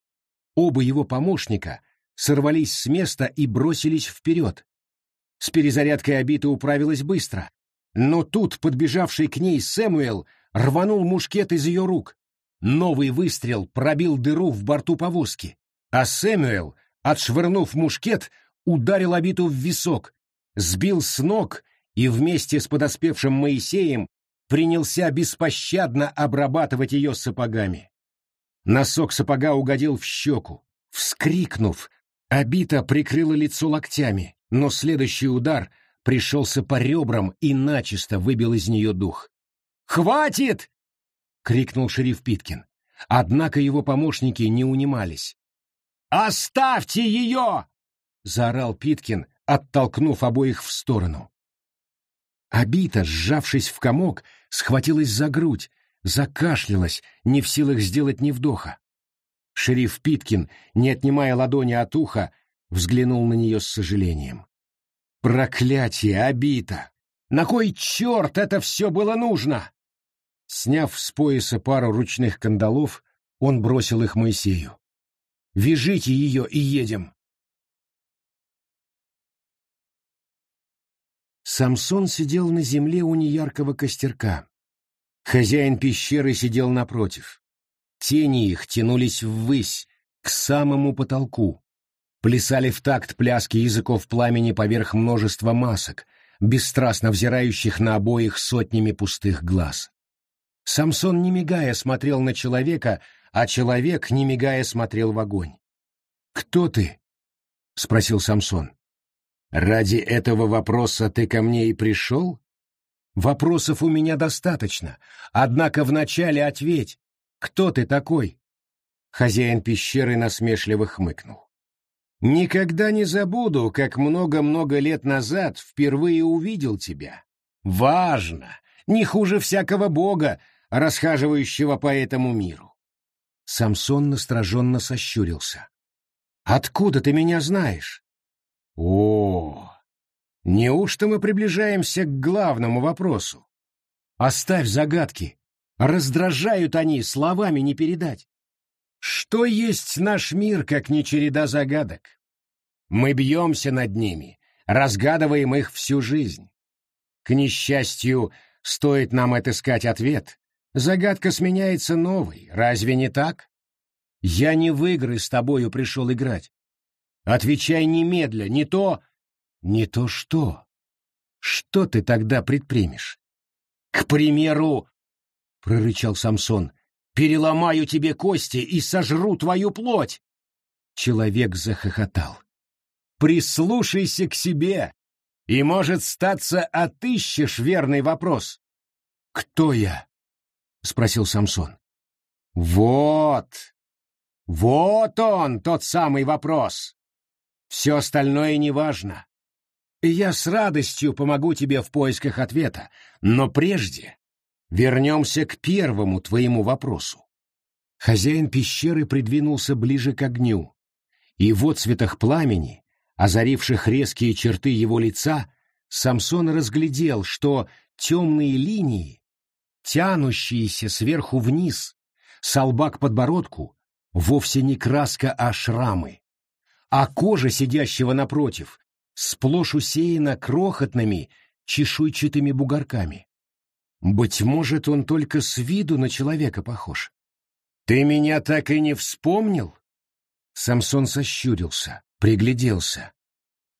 Оба его помощника сорвались с места и бросились вперед. С перезарядкой обита управилась быстро. Но тут подбежавший к ней Сэмуэл рванул мушкет из ее рук. Новый выстрел пробил дыру в борту повозки, а Сэмуэл, отшвырнув мушкет, ударил обиту в висок, сбил с ног и вместе с подоспевшим Моисеем принялся беспощадно обрабатывать ее сапогами. Носок сапога угодил в щеку. Вскрикнув, Обита прикрыла лицо локтями, но следующий удар пришелся по ребрам и начисто выбил из нее дух. «Хватит!» — крикнул шериф Питкин. Однако его помощники не унимались. «Оставьте ее!» — заорал Питкин, оттолкнув обоих в сторону. Обита, сжавшись в комок, схватилась за грудь, закашлялась, не в силах сделать ни вдоха. Шериф Питкин, не отнимая ладони от уха, взглянул на нее с сожалением. «Проклятие, Обита! На кой черт это все было нужно?» Сняв с пояса пару ручных кандалов, он бросил их Моисею. Вяжите ее и едем. Самсон сидел на земле у неяркого костерка. Хозяин пещеры сидел напротив. Тени их тянулись ввысь, к самому потолку. Плясали в такт пляски языков пламени поверх множества масок, бесстрастно взирающих на обоих сотнями пустых глаз. Самсон, не мигая, смотрел на человека, а человек, не мигая, смотрел в огонь. «Кто ты?» — спросил Самсон. «Ради этого вопроса ты ко мне и пришел?» «Вопросов у меня достаточно, однако вначале ответь, кто ты такой?» Хозяин пещеры насмешливо хмыкнул. «Никогда не забуду, как много-много лет назад впервые увидел тебя. Важно, не хуже всякого бога, расхаживающего по этому миру». Самсон настороженно сощурился. «Откуда ты меня знаешь?» О, неужто мы приближаемся к главному вопросу? Оставь загадки. Раздражают они, словами не передать. Что есть наш мир, как не череда загадок? Мы бьемся над ними, разгадываем их всю жизнь. К несчастью, стоит нам отыскать ответ, загадка сменяется новой, разве не так? Я не в игры с тобою пришел играть. Отвечай немедля, не то... Не то что? Что ты тогда предпримешь? К примеру, — прорычал Самсон, — переломаю тебе кости и сожру твою плоть. Человек захохотал. Прислушайся к себе, и, может, статься, отыщешь верный вопрос. Кто я? — спросил Самсон. Вот, вот он, тот самый вопрос. Все остальное неважно. Я с радостью помогу тебе в поисках ответа, но прежде вернемся к первому твоему вопросу. Хозяин пещеры придвинулся ближе к огню, и в отцветах пламени, озаривших резкие черты его лица, Самсон разглядел, что темные линии, тянущиеся сверху вниз, с лба к подбородку, вовсе не краска, а шрамы а кожа сидящего напротив сплошь усеяна крохотными чешуйчатыми бугорками. Быть может, он только с виду на человека похож. «Ты меня так и не вспомнил?» Самсон сощурился, пригляделся.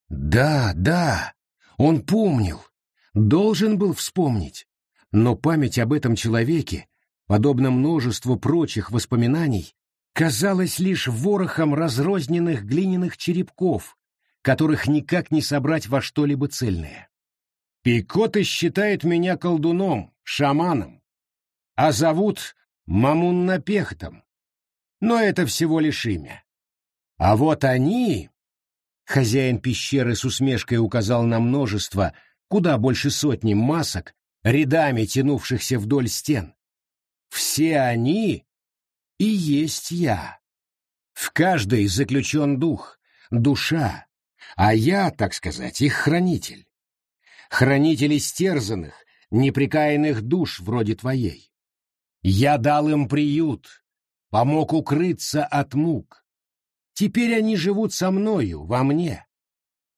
«Да, да, он помнил, должен был вспомнить, но память об этом человеке, подобно множеству прочих воспоминаний, казалось лишь ворохом разрозненных глиняных черепков, которых никак не собрать во что-либо цельное. Пикоты считают меня колдуном, шаманом, а зовут Мамуннапехтом. Но это всего лишь имя. А вот они... Хозяин пещеры с усмешкой указал на множество, куда больше сотни масок, рядами тянувшихся вдоль стен. Все они и есть я. В каждой заключен дух, душа, а я, так сказать, их хранитель. Хранитель истерзанных, неприкаянных душ вроде твоей. Я дал им приют, помог укрыться от мук. Теперь они живут со мною, во мне.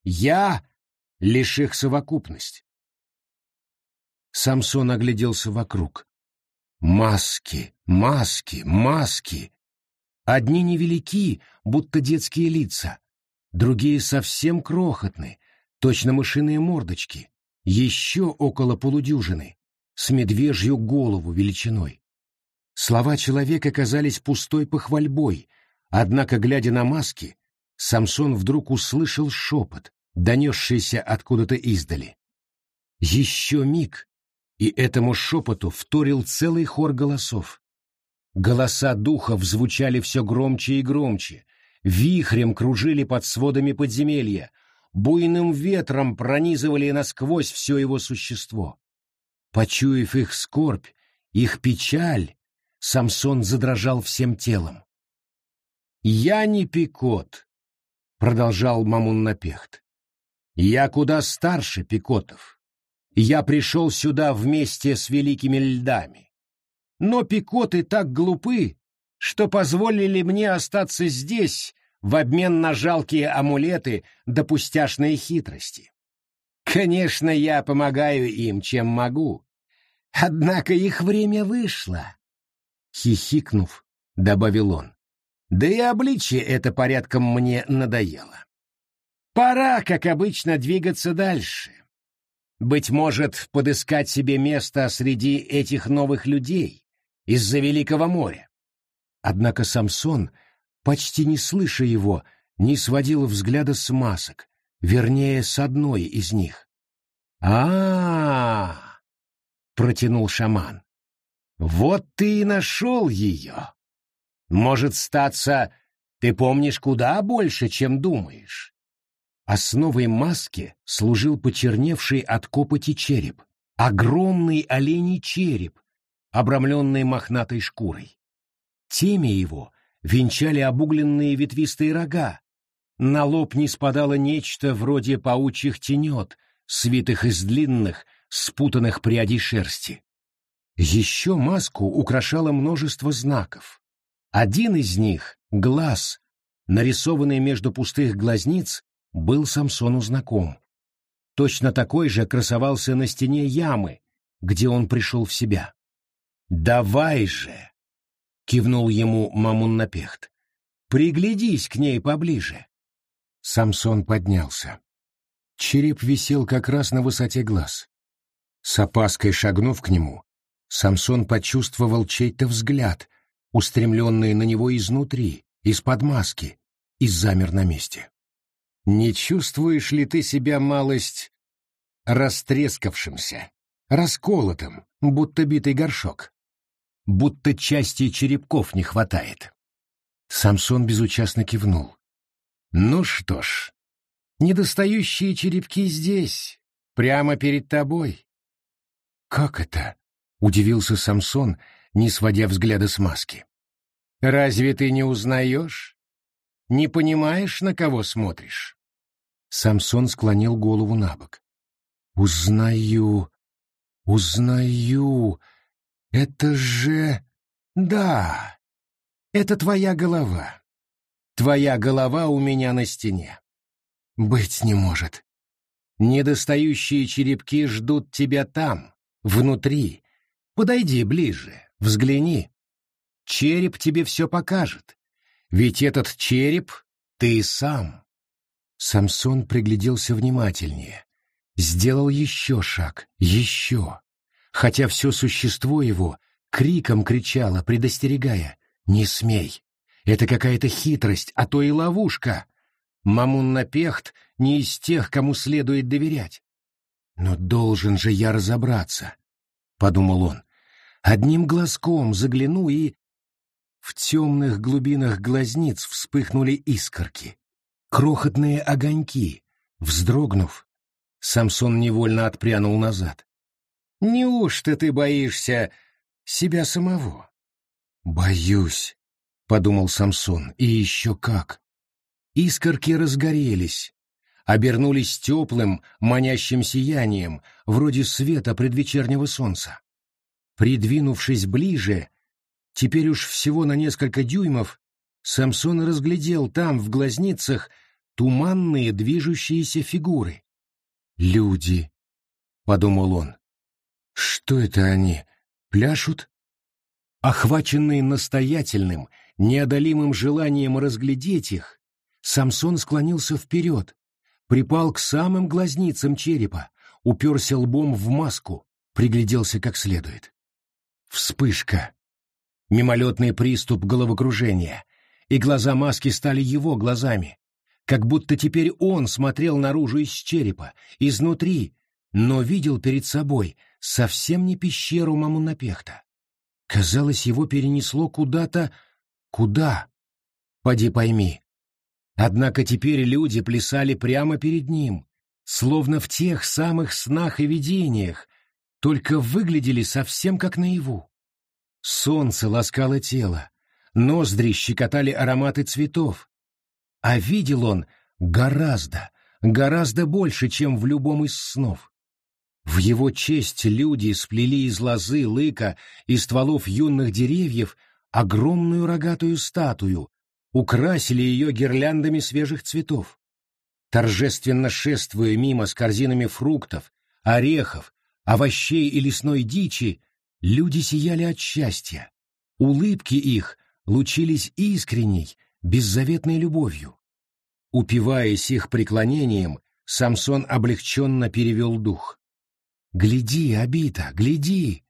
Я — лишь их совокупность. Самсон огляделся вокруг. Маски, маски, маски. Одни невелики, будто детские лица, другие совсем крохотны, точно мышиные мордочки, еще около полудюжины, с медвежью голову величиной. Слова человека казались пустой похвальбой, однако, глядя на маски, Самсон вдруг услышал шепот, донесшийся откуда-то издали. Еще миг, и этому шепоту вторил целый хор голосов. Голоса духов звучали все громче и громче, вихрем кружили под сводами подземелья, буйным ветром пронизывали насквозь все его существо. Почуяв их скорбь, их печаль, Самсон задрожал всем телом. «Я не Пикот», — продолжал Мамун Напехт. «Я куда старше Пикотов. Я пришел сюда вместе с великими льдами. Но пикоты так глупы, что позволили мне остаться здесь в обмен на жалкие амулеты да пустяшные хитрости. Конечно, я помогаю им, чем могу. Однако их время вышло. Хихикнув, добавил он. Да и обличие это порядком мне надоело. Пора, как обычно, двигаться дальше. Быть может, подыскать себе место среди этих новых людей из-за Великого моря. Однако Самсон, почти не слыша его, не сводил взгляда с масок, вернее, с одной из них. а, -а, -а протянул шаман. «Вот ты и нашел ее. Может, статься, ты помнишь куда больше, чем думаешь». Основой маски служил почерневший от копоти череп, огромный оленей череп, обрамленный мохнатой шкурой. Теме его венчали обугленные ветвистые рога, на лоб не спадало нечто вроде паучьих тенет, свитых из длинных, спутанных прядей шерсти. Еще маску украшало множество знаков. Один из них — глаз, нарисованный между пустых глазниц, был Самсону знаком. Точно такой же красовался на стене ямы, где он пришел в себя. «Давай же!» — кивнул ему Мамун Напехт. «Приглядись к ней поближе». Самсон поднялся. Череп висел как раз на высоте глаз. С опаской шагнув к нему, Самсон почувствовал чей-то взгляд, устремленный на него изнутри, из-под маски, и замер на месте. Не чувствуешь ли ты себя малость растрескавшимся, расколотым, будто битый горшок? Будто части черепков не хватает. Самсон безучастно кивнул. Ну что ж, недостающие черепки здесь, прямо перед тобой. Как это? Удивился Самсон, не сводя взгляда с маски. Разве ты не узнаешь? Не понимаешь, на кого смотришь? Самсон склонил голову на бок. «Узнаю, узнаю. Это же... Да, это твоя голова. Твоя голова у меня на стене. Быть не может. Недостающие черепки ждут тебя там, внутри. Подойди ближе, взгляни. Череп тебе все покажет. Ведь этот череп — ты сам. Самсон пригляделся внимательнее. Сделал еще шаг, еще. Хотя все существо его криком кричало, предостерегая «Не смей! Это какая-то хитрость, а то и ловушка!» Мамун Напехт не из тех, кому следует доверять. «Но должен же я разобраться», — подумал он. «Одним глазком загляну и...» В темных глубинах глазниц вспыхнули искорки крохотные огоньки. Вздрогнув, Самсон невольно отпрянул назад. «Неужто ты боишься себя самого?» «Боюсь», — подумал Самсон, — «и еще как». Искорки разгорелись, обернулись теплым, манящим сиянием, вроде света предвечернего солнца. Придвинувшись ближе, теперь уж всего на несколько дюймов, Самсон разглядел там, в глазницах, туманные движущиеся фигуры. «Люди», — подумал он. «Что это они? Пляшут?» Охваченный настоятельным, неодолимым желанием разглядеть их, Самсон склонился вперед, припал к самым глазницам черепа, уперся лбом в маску, пригляделся как следует. Вспышка. Мимолетный приступ головокружения — и глаза маски стали его глазами, как будто теперь он смотрел наружу из черепа, изнутри, но видел перед собой совсем не пещеру Мамунапехта. Казалось, его перенесло куда-то... Куда? Поди пойми. Однако теперь люди плясали прямо перед ним, словно в тех самых снах и видениях, только выглядели совсем как наяву. Солнце ласкало тело, ноздри щекотали ароматы цветов. А видел он гораздо, гораздо больше, чем в любом из снов. В его честь люди сплели из лозы, лыка и стволов юных деревьев огромную рогатую статую, украсили ее гирляндами свежих цветов. Торжественно шествуя мимо с корзинами фруктов, орехов, овощей и лесной дичи, люди сияли от счастья. Улыбки их лучились искренней, беззаветной любовью. Упиваясь их преклонением, Самсон облегченно перевел дух. «Гляди, Абита, гляди!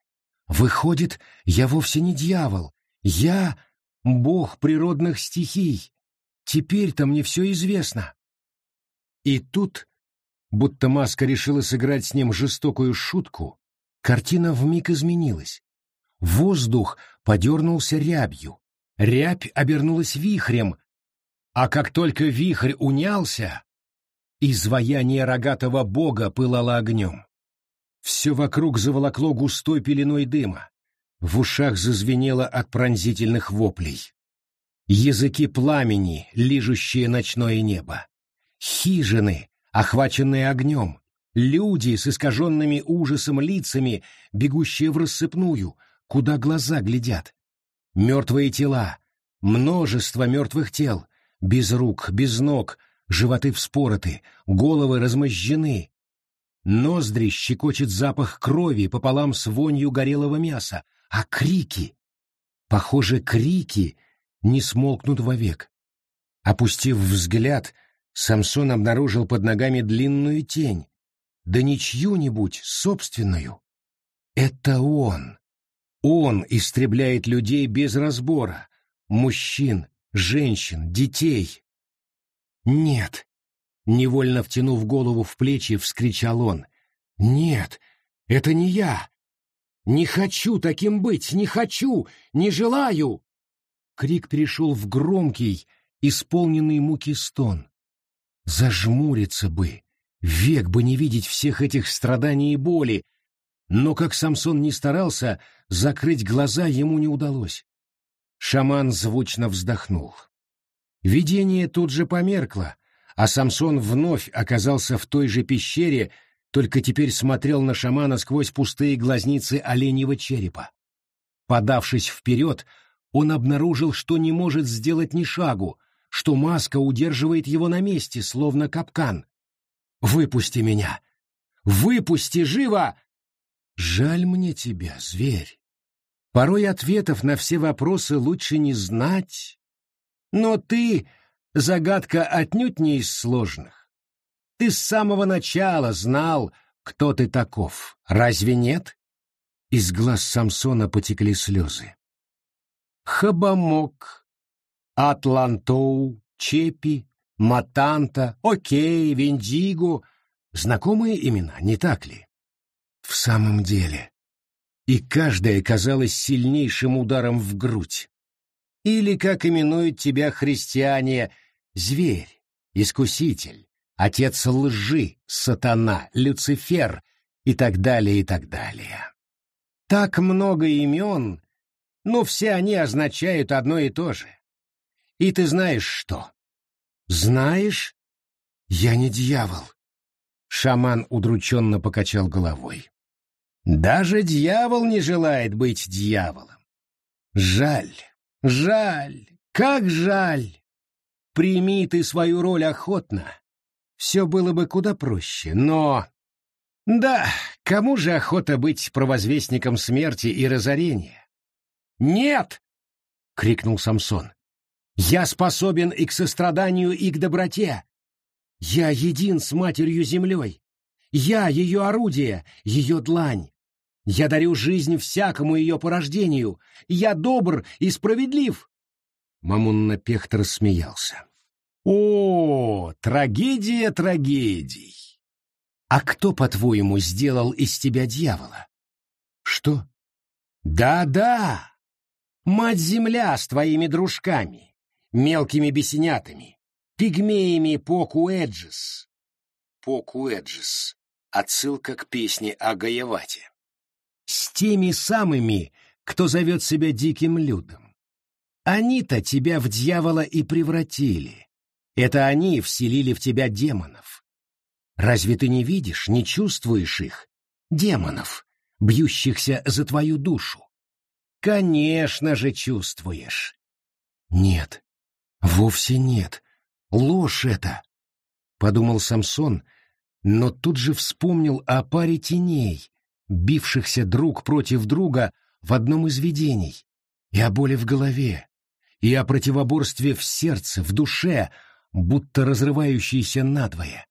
Выходит, я вовсе не дьявол, я — бог природных стихий. Теперь-то мне все известно». И тут, будто маска решила сыграть с ним жестокую шутку, картина вмиг изменилась. Воздух подернулся рябью, рябь обернулась вихрем, а как только вихрь унялся, изваяние рогатого бога пылало огнем. Все вокруг заволокло густой пеленой дыма, в ушах зазвенело от пронзительных воплей. Языки пламени, лижущие ночное небо. Хижины, охваченные огнем. Люди с искаженными ужасом лицами, бегущие в рассыпную, куда глаза глядят. Мертвые тела, множество мертвых тел, без рук, без ног, животы вспороты, головы размозжены. Ноздри щекочет запах крови пополам с вонью горелого мяса, а крики... Похоже, крики не смолкнут вовек. Опустив взгляд, Самсон обнаружил под ногами длинную тень, да не чью-нибудь, собственную. Это он. Он истребляет людей без разбора, мужчин, женщин, детей. «Нет!» — невольно втянув голову в плечи, вскричал он. «Нет, это не я! Не хочу таким быть! Не хочу! Не желаю!» Крик перешел в громкий, исполненный муки стон. Зажмуриться бы, век бы не видеть всех этих страданий и боли, но, как Самсон не старался, закрыть глаза ему не удалось. Шаман звучно вздохнул. Видение тут же померкло, а Самсон вновь оказался в той же пещере, только теперь смотрел на шамана сквозь пустые глазницы оленьего черепа. Подавшись вперед, он обнаружил, что не может сделать ни шагу, что маска удерживает его на месте, словно капкан. «Выпусти меня! Выпусти живо!» «Жаль мне тебя, зверь!» Порой ответов на все вопросы лучше не знать. Но ты — загадка отнюдь не из сложных. Ты с самого начала знал, кто ты таков. Разве нет? Из глаз Самсона потекли слезы. Хабамок, Атлантоу, Чепи, Матанта, Окей, Виндиго — знакомые имена, не так ли? В самом деле, и каждая казалась сильнейшим ударом в грудь. Или, как именуют тебя христиане, зверь, искуситель, отец лжи, сатана, Люцифер и так далее, и так далее. Так много имен, но все они означают одно и то же. И ты знаешь что? Знаешь? Я не дьявол. Шаман удрученно покачал головой. Даже дьявол не желает быть дьяволом. Жаль, жаль, как жаль. Прими ты свою роль охотно. Все было бы куда проще, но... Да, кому же охота быть провозвестником смерти и разорения? «Нет!» — крикнул Самсон. «Я способен и к состраданию, и к доброте. Я един с матерью-землей. Я ее орудие, ее длань. Я дарю жизнь всякому ее порождению. Я добр и справедлив. Мамунна Пехт рассмеялся. О, трагедия трагедий! А кто, по-твоему, сделал из тебя дьявола? Что? Да-да! Мать-земля с твоими дружками, мелкими бесенятами, пигмеями Покуэджис. Покуэджис. Отсылка к песне о Гаевате с теми самыми, кто зовет себя диким людом. Они-то тебя в дьявола и превратили. Это они вселили в тебя демонов. Разве ты не видишь, не чувствуешь их, демонов, бьющихся за твою душу? Конечно же чувствуешь. Нет, вовсе нет. Ложь это, — подумал Самсон, но тут же вспомнил о паре теней, бившихся друг против друга в одном из видений, и о боли в голове, и о противоборстве в сердце, в душе, будто разрывающейся надвое.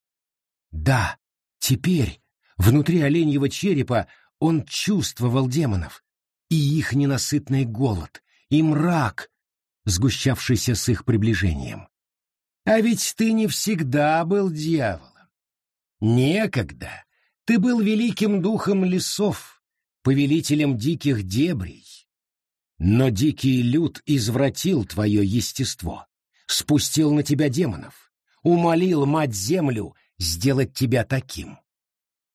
Да, теперь, внутри оленьего черепа, он чувствовал демонов, и их ненасытный голод, и мрак, сгущавшийся с их приближением. А ведь ты не всегда был дьяволом. Некогда ты был великим духом лесов, повелителем диких дебрей. Но дикий люд извратил твое естество, спустил на тебя демонов, умолил мать-землю сделать тебя таким.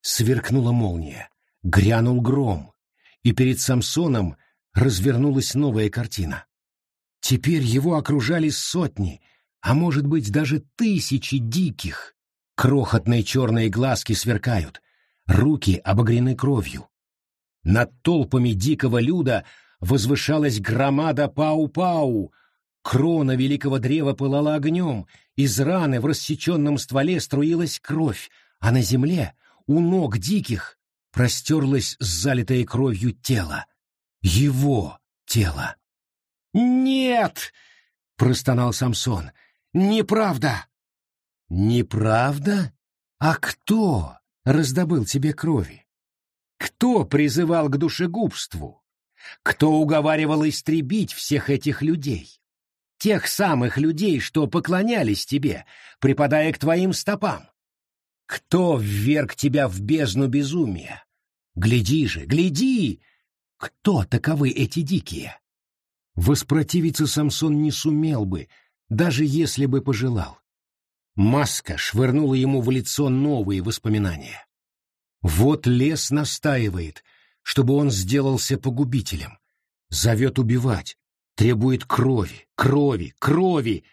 Сверкнула молния, грянул гром, и перед Самсоном развернулась новая картина. Теперь его окружали сотни, а может быть даже тысячи диких. Крохотные черные глазки сверкают, руки обогрены кровью. Над толпами дикого люда возвышалась громада Пау-Пау. Крона великого древа пылала огнем, из раны в рассеченном стволе струилась кровь, а на земле, у ног диких, простерлось залитое кровью тело. Его тело. «Нет!» — простонал Самсон. «Неправда!» «Неправда? А кто раздобыл тебе крови? Кто призывал к душегубству? Кто уговаривал истребить всех этих людей? Тех самых людей, что поклонялись тебе, припадая к твоим стопам? Кто вверг тебя в бездну безумия? Гляди же, гляди! Кто таковы эти дикие? Воспротивиться Самсон не сумел бы, даже если бы пожелал. Маска швырнула ему в лицо новые воспоминания. Вот лес настаивает, чтобы он сделался погубителем. Зовет убивать, требует крови, крови, крови.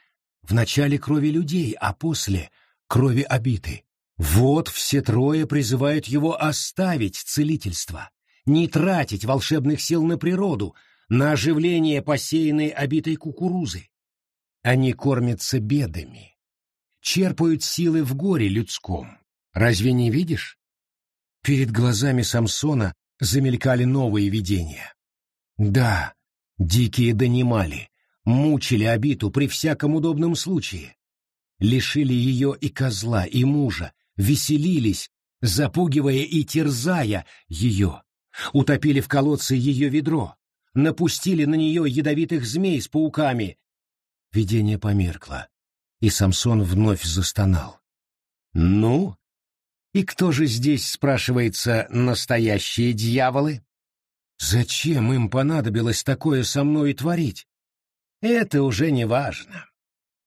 Вначале крови людей, а после — крови обиты. Вот все трое призывают его оставить целительство, не тратить волшебных сил на природу, на оживление посеянной обитой кукурузы. Они кормятся бедами, черпают силы в горе людском. Разве не видишь? Перед глазами Самсона замелькали новые видения. Да, дикие донимали, мучили обиту при всяком удобном случае. Лишили ее и козла, и мужа, веселились, запугивая и терзая ее, утопили в колодце ее ведро, напустили на нее ядовитых змей с пауками. Видение померкло, и Самсон вновь застонал. «Ну? И кто же здесь, спрашивается, настоящие дьяволы? Зачем им понадобилось такое со мной творить? Это уже не важно.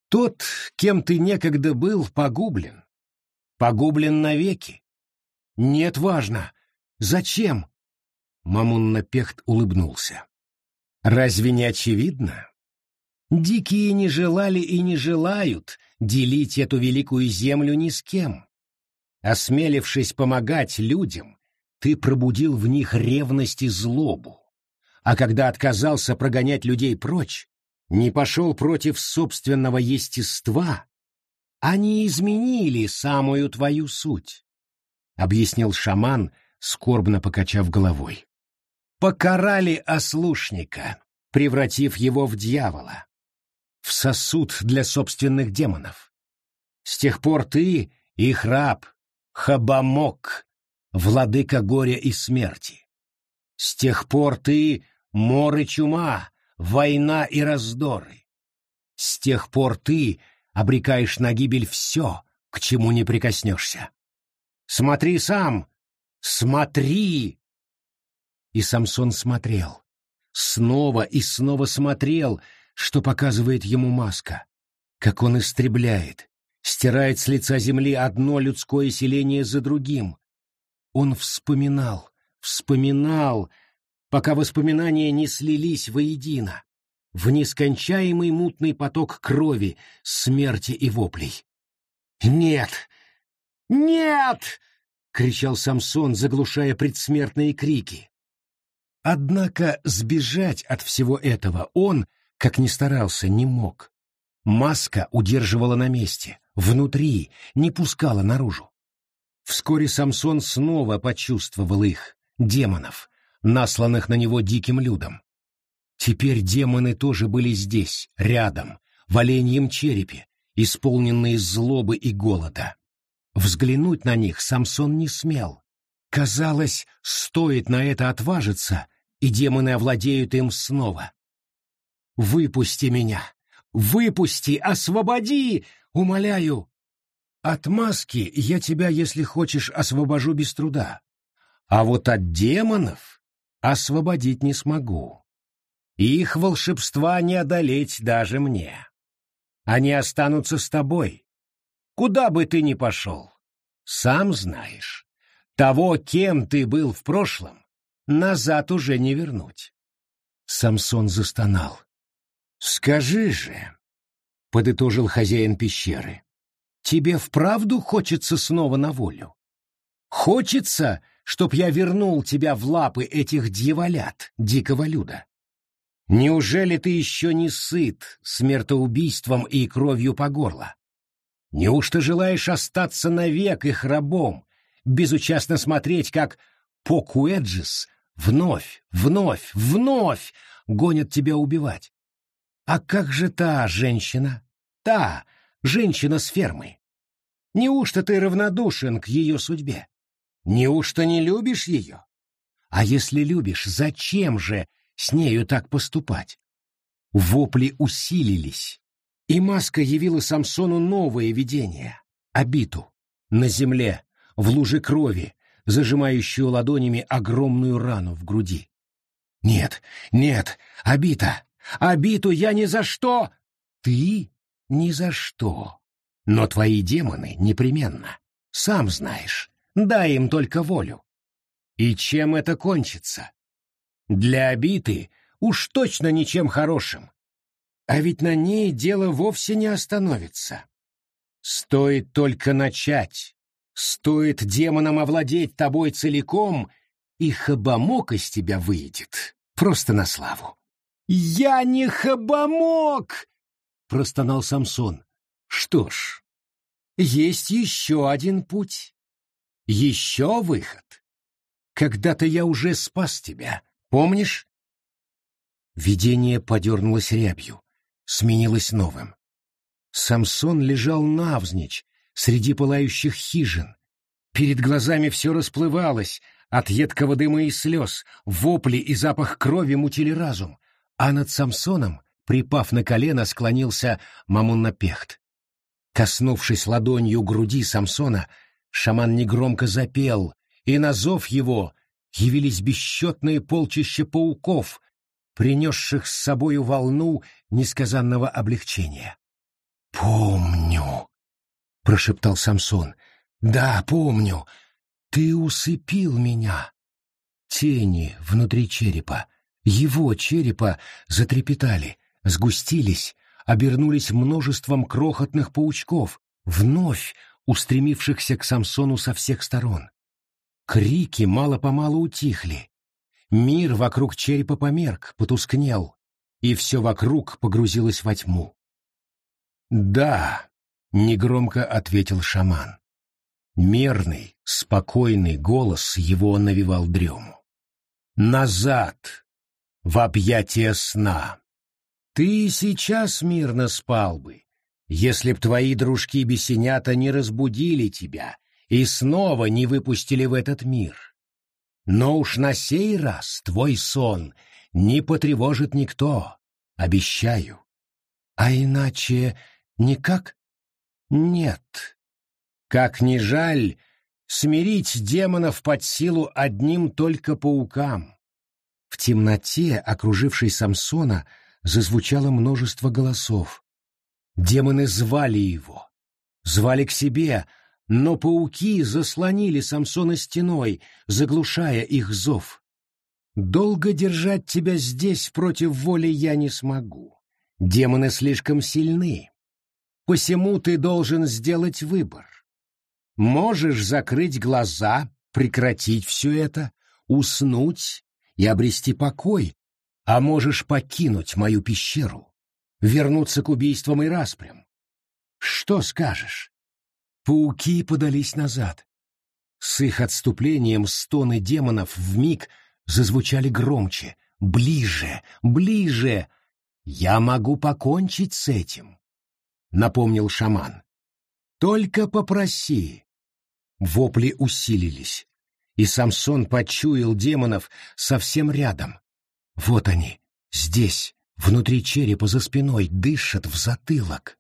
Тот, кем ты некогда был, погублен Погублен навеки. Нет, важно. Зачем? Мамун-Напехт улыбнулся. Разве не очевидно? Дикие не желали и не желают делить эту великую землю ни с кем. Осмелившись помогать людям, ты пробудил в них ревность и злобу. А когда отказался прогонять людей прочь, не пошел против собственного естества, они изменили самую твою суть, — объяснил шаман, скорбно покачав головой. Покарали ослушника, превратив его в дьявола, в сосуд для собственных демонов. С тех пор ты — их раб, Хабамок, владыка горя и смерти. С тех пор ты — мор и чума, война и раздоры. С тех пор ты обрекаешь на гибель все, к чему не прикоснешься. Смотри сам! Смотри!» И Самсон смотрел. Снова и снова смотрел, что показывает ему маска. Как он истребляет, стирает с лица земли одно людское селение за другим. Он вспоминал, вспоминал, пока воспоминания не слились воедино в нескончаемый мутный поток крови, смерти и воплей. «Нет! Нет!» — кричал Самсон, заглушая предсмертные крики. Однако сбежать от всего этого он, как ни старался, не мог. Маска удерживала на месте, внутри, не пускала наружу. Вскоре Самсон снова почувствовал их, демонов, насланных на него диким людом. Теперь демоны тоже были здесь, рядом, в оленьем черепе, исполненные злобы и голода. Взглянуть на них Самсон не смел. Казалось, стоит на это отважиться, и демоны овладеют им снова. «Выпусти меня! Выпусти! Освободи! Умоляю!» «От маски я тебя, если хочешь, освобожу без труда. А вот от демонов освободить не смогу. Их волшебства не одолеть даже мне. Они останутся с тобой. Куда бы ты ни пошел, сам знаешь, того, кем ты был в прошлом, назад уже не вернуть. Самсон застонал. «Скажи же», — подытожил хозяин пещеры, — «тебе вправду хочется снова на волю? Хочется, чтоб я вернул тебя в лапы этих дьяволят, дикого люда? Неужели ты еще не сыт смертоубийством и кровью по горло? Неужто желаешь остаться навек их рабом, безучастно смотреть, как Покуэджис вновь, вновь, вновь гонят тебя убивать? А как же та женщина? Та женщина с фермы. Неужто ты равнодушен к ее судьбе? Неужто не любишь ее? А если любишь, зачем же с нею так поступать? Вопли усилились, и маска явила Самсону новое видение — обиту. На земле, в луже крови, зажимающую ладонями огромную рану в груди. «Нет, нет, обита! Обиту я ни за что!» «Ты ни за что!» «Но твои демоны непременно, сам знаешь, дай им только волю». «И чем это кончится?» «Для обиты уж точно ничем хорошим. А ведь на ней дело вовсе не остановится. Стоит только начать, стоит демонам овладеть тобой целиком, и хабамок из тебя выйдет, просто на славу. «Я не хабамок!» — простонал Самсон. «Что ж, есть еще один путь, еще выход. Когда-то я уже спас тебя, помнишь?» Видение подернулось рябью, сменилось новым. Самсон лежал навзничь среди пылающих хижин. Перед глазами все расплывалось от едкого дыма и слез, вопли и запах крови мутили разум а над Самсоном, припав на колено, склонился Мамуннапехт. Коснувшись ладонью груди Самсона, шаман негромко запел, и на зов его явились бесчетные полчища пауков, принесших с собою волну несказанного облегчения. «Помню», — прошептал Самсон, — «да, помню, ты усыпил меня». Тени внутри черепа, его черепа затрепетали, сгустились, обернулись множеством крохотных паучков, вновь устремившихся к Самсону со всех сторон. Крики мало-помалу утихли. Мир вокруг черепа померк, потускнел, и все вокруг погрузилось во тьму. «Да», — негромко ответил шаман. Мерный, спокойный голос его навевал дрему. «Назад! В объятия сна. Ты сейчас мирно спал бы, если б твои дружки-бесенята не разбудили тебя и снова не выпустили в этот мир. Но уж на сей раз твой сон не потревожит никто, обещаю. А иначе никак? Нет. Как ни жаль, смирить демонов под силу одним только паукам. В темноте, окружившей Самсона, зазвучало множество голосов. Демоны звали его, звали к себе, но пауки заслонили Самсона стеной, заглушая их зов. «Долго держать тебя здесь против воли я не смогу. Демоны слишком сильны. Посему ты должен сделать выбор. Можешь закрыть глаза, прекратить все это, уснуть и обрести покой, а можешь покинуть мою пещеру, вернуться к убийствам и распрям. Что скажешь? Пауки подались назад. С их отступлением стоны демонов вмиг зазвучали громче, ближе, ближе. Я могу покончить с этим, напомнил шаман. Только попроси. Вопли усилились, и Самсон почуял демонов совсем рядом. Вот они, здесь, внутри черепа за спиной, дышат в затылок.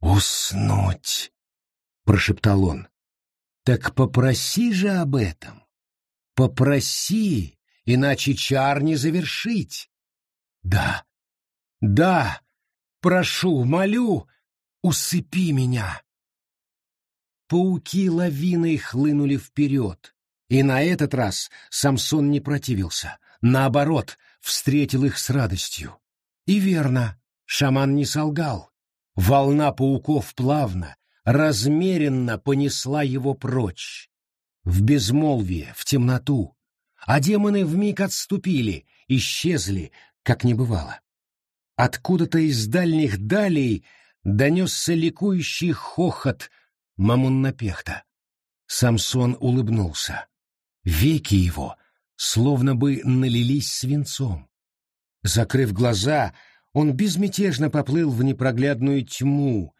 «Уснуть!» — прошептал он. «Так попроси же об этом. Попроси, иначе чар не завершить». «Да, да, прошу, молю, усыпи меня». Пауки лавиной хлынули вперед, и на этот раз Самсон не противился, наоборот, встретил их с радостью. И верно, шаман не солгал. Волна пауков плавно, размеренно понесла его прочь. В безмолвие, в темноту. А демоны вмиг отступили, исчезли, как не бывало. Откуда-то из дальних далей донесся ликующий хохот Мамуннапехта. Самсон улыбнулся. Веки его словно бы налились свинцом. Закрыв глаза, он безмятежно поплыл в непроглядную тьму,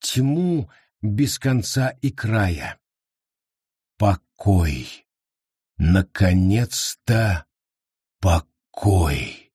тьму без конца и края. Покой. Наконец-то покой.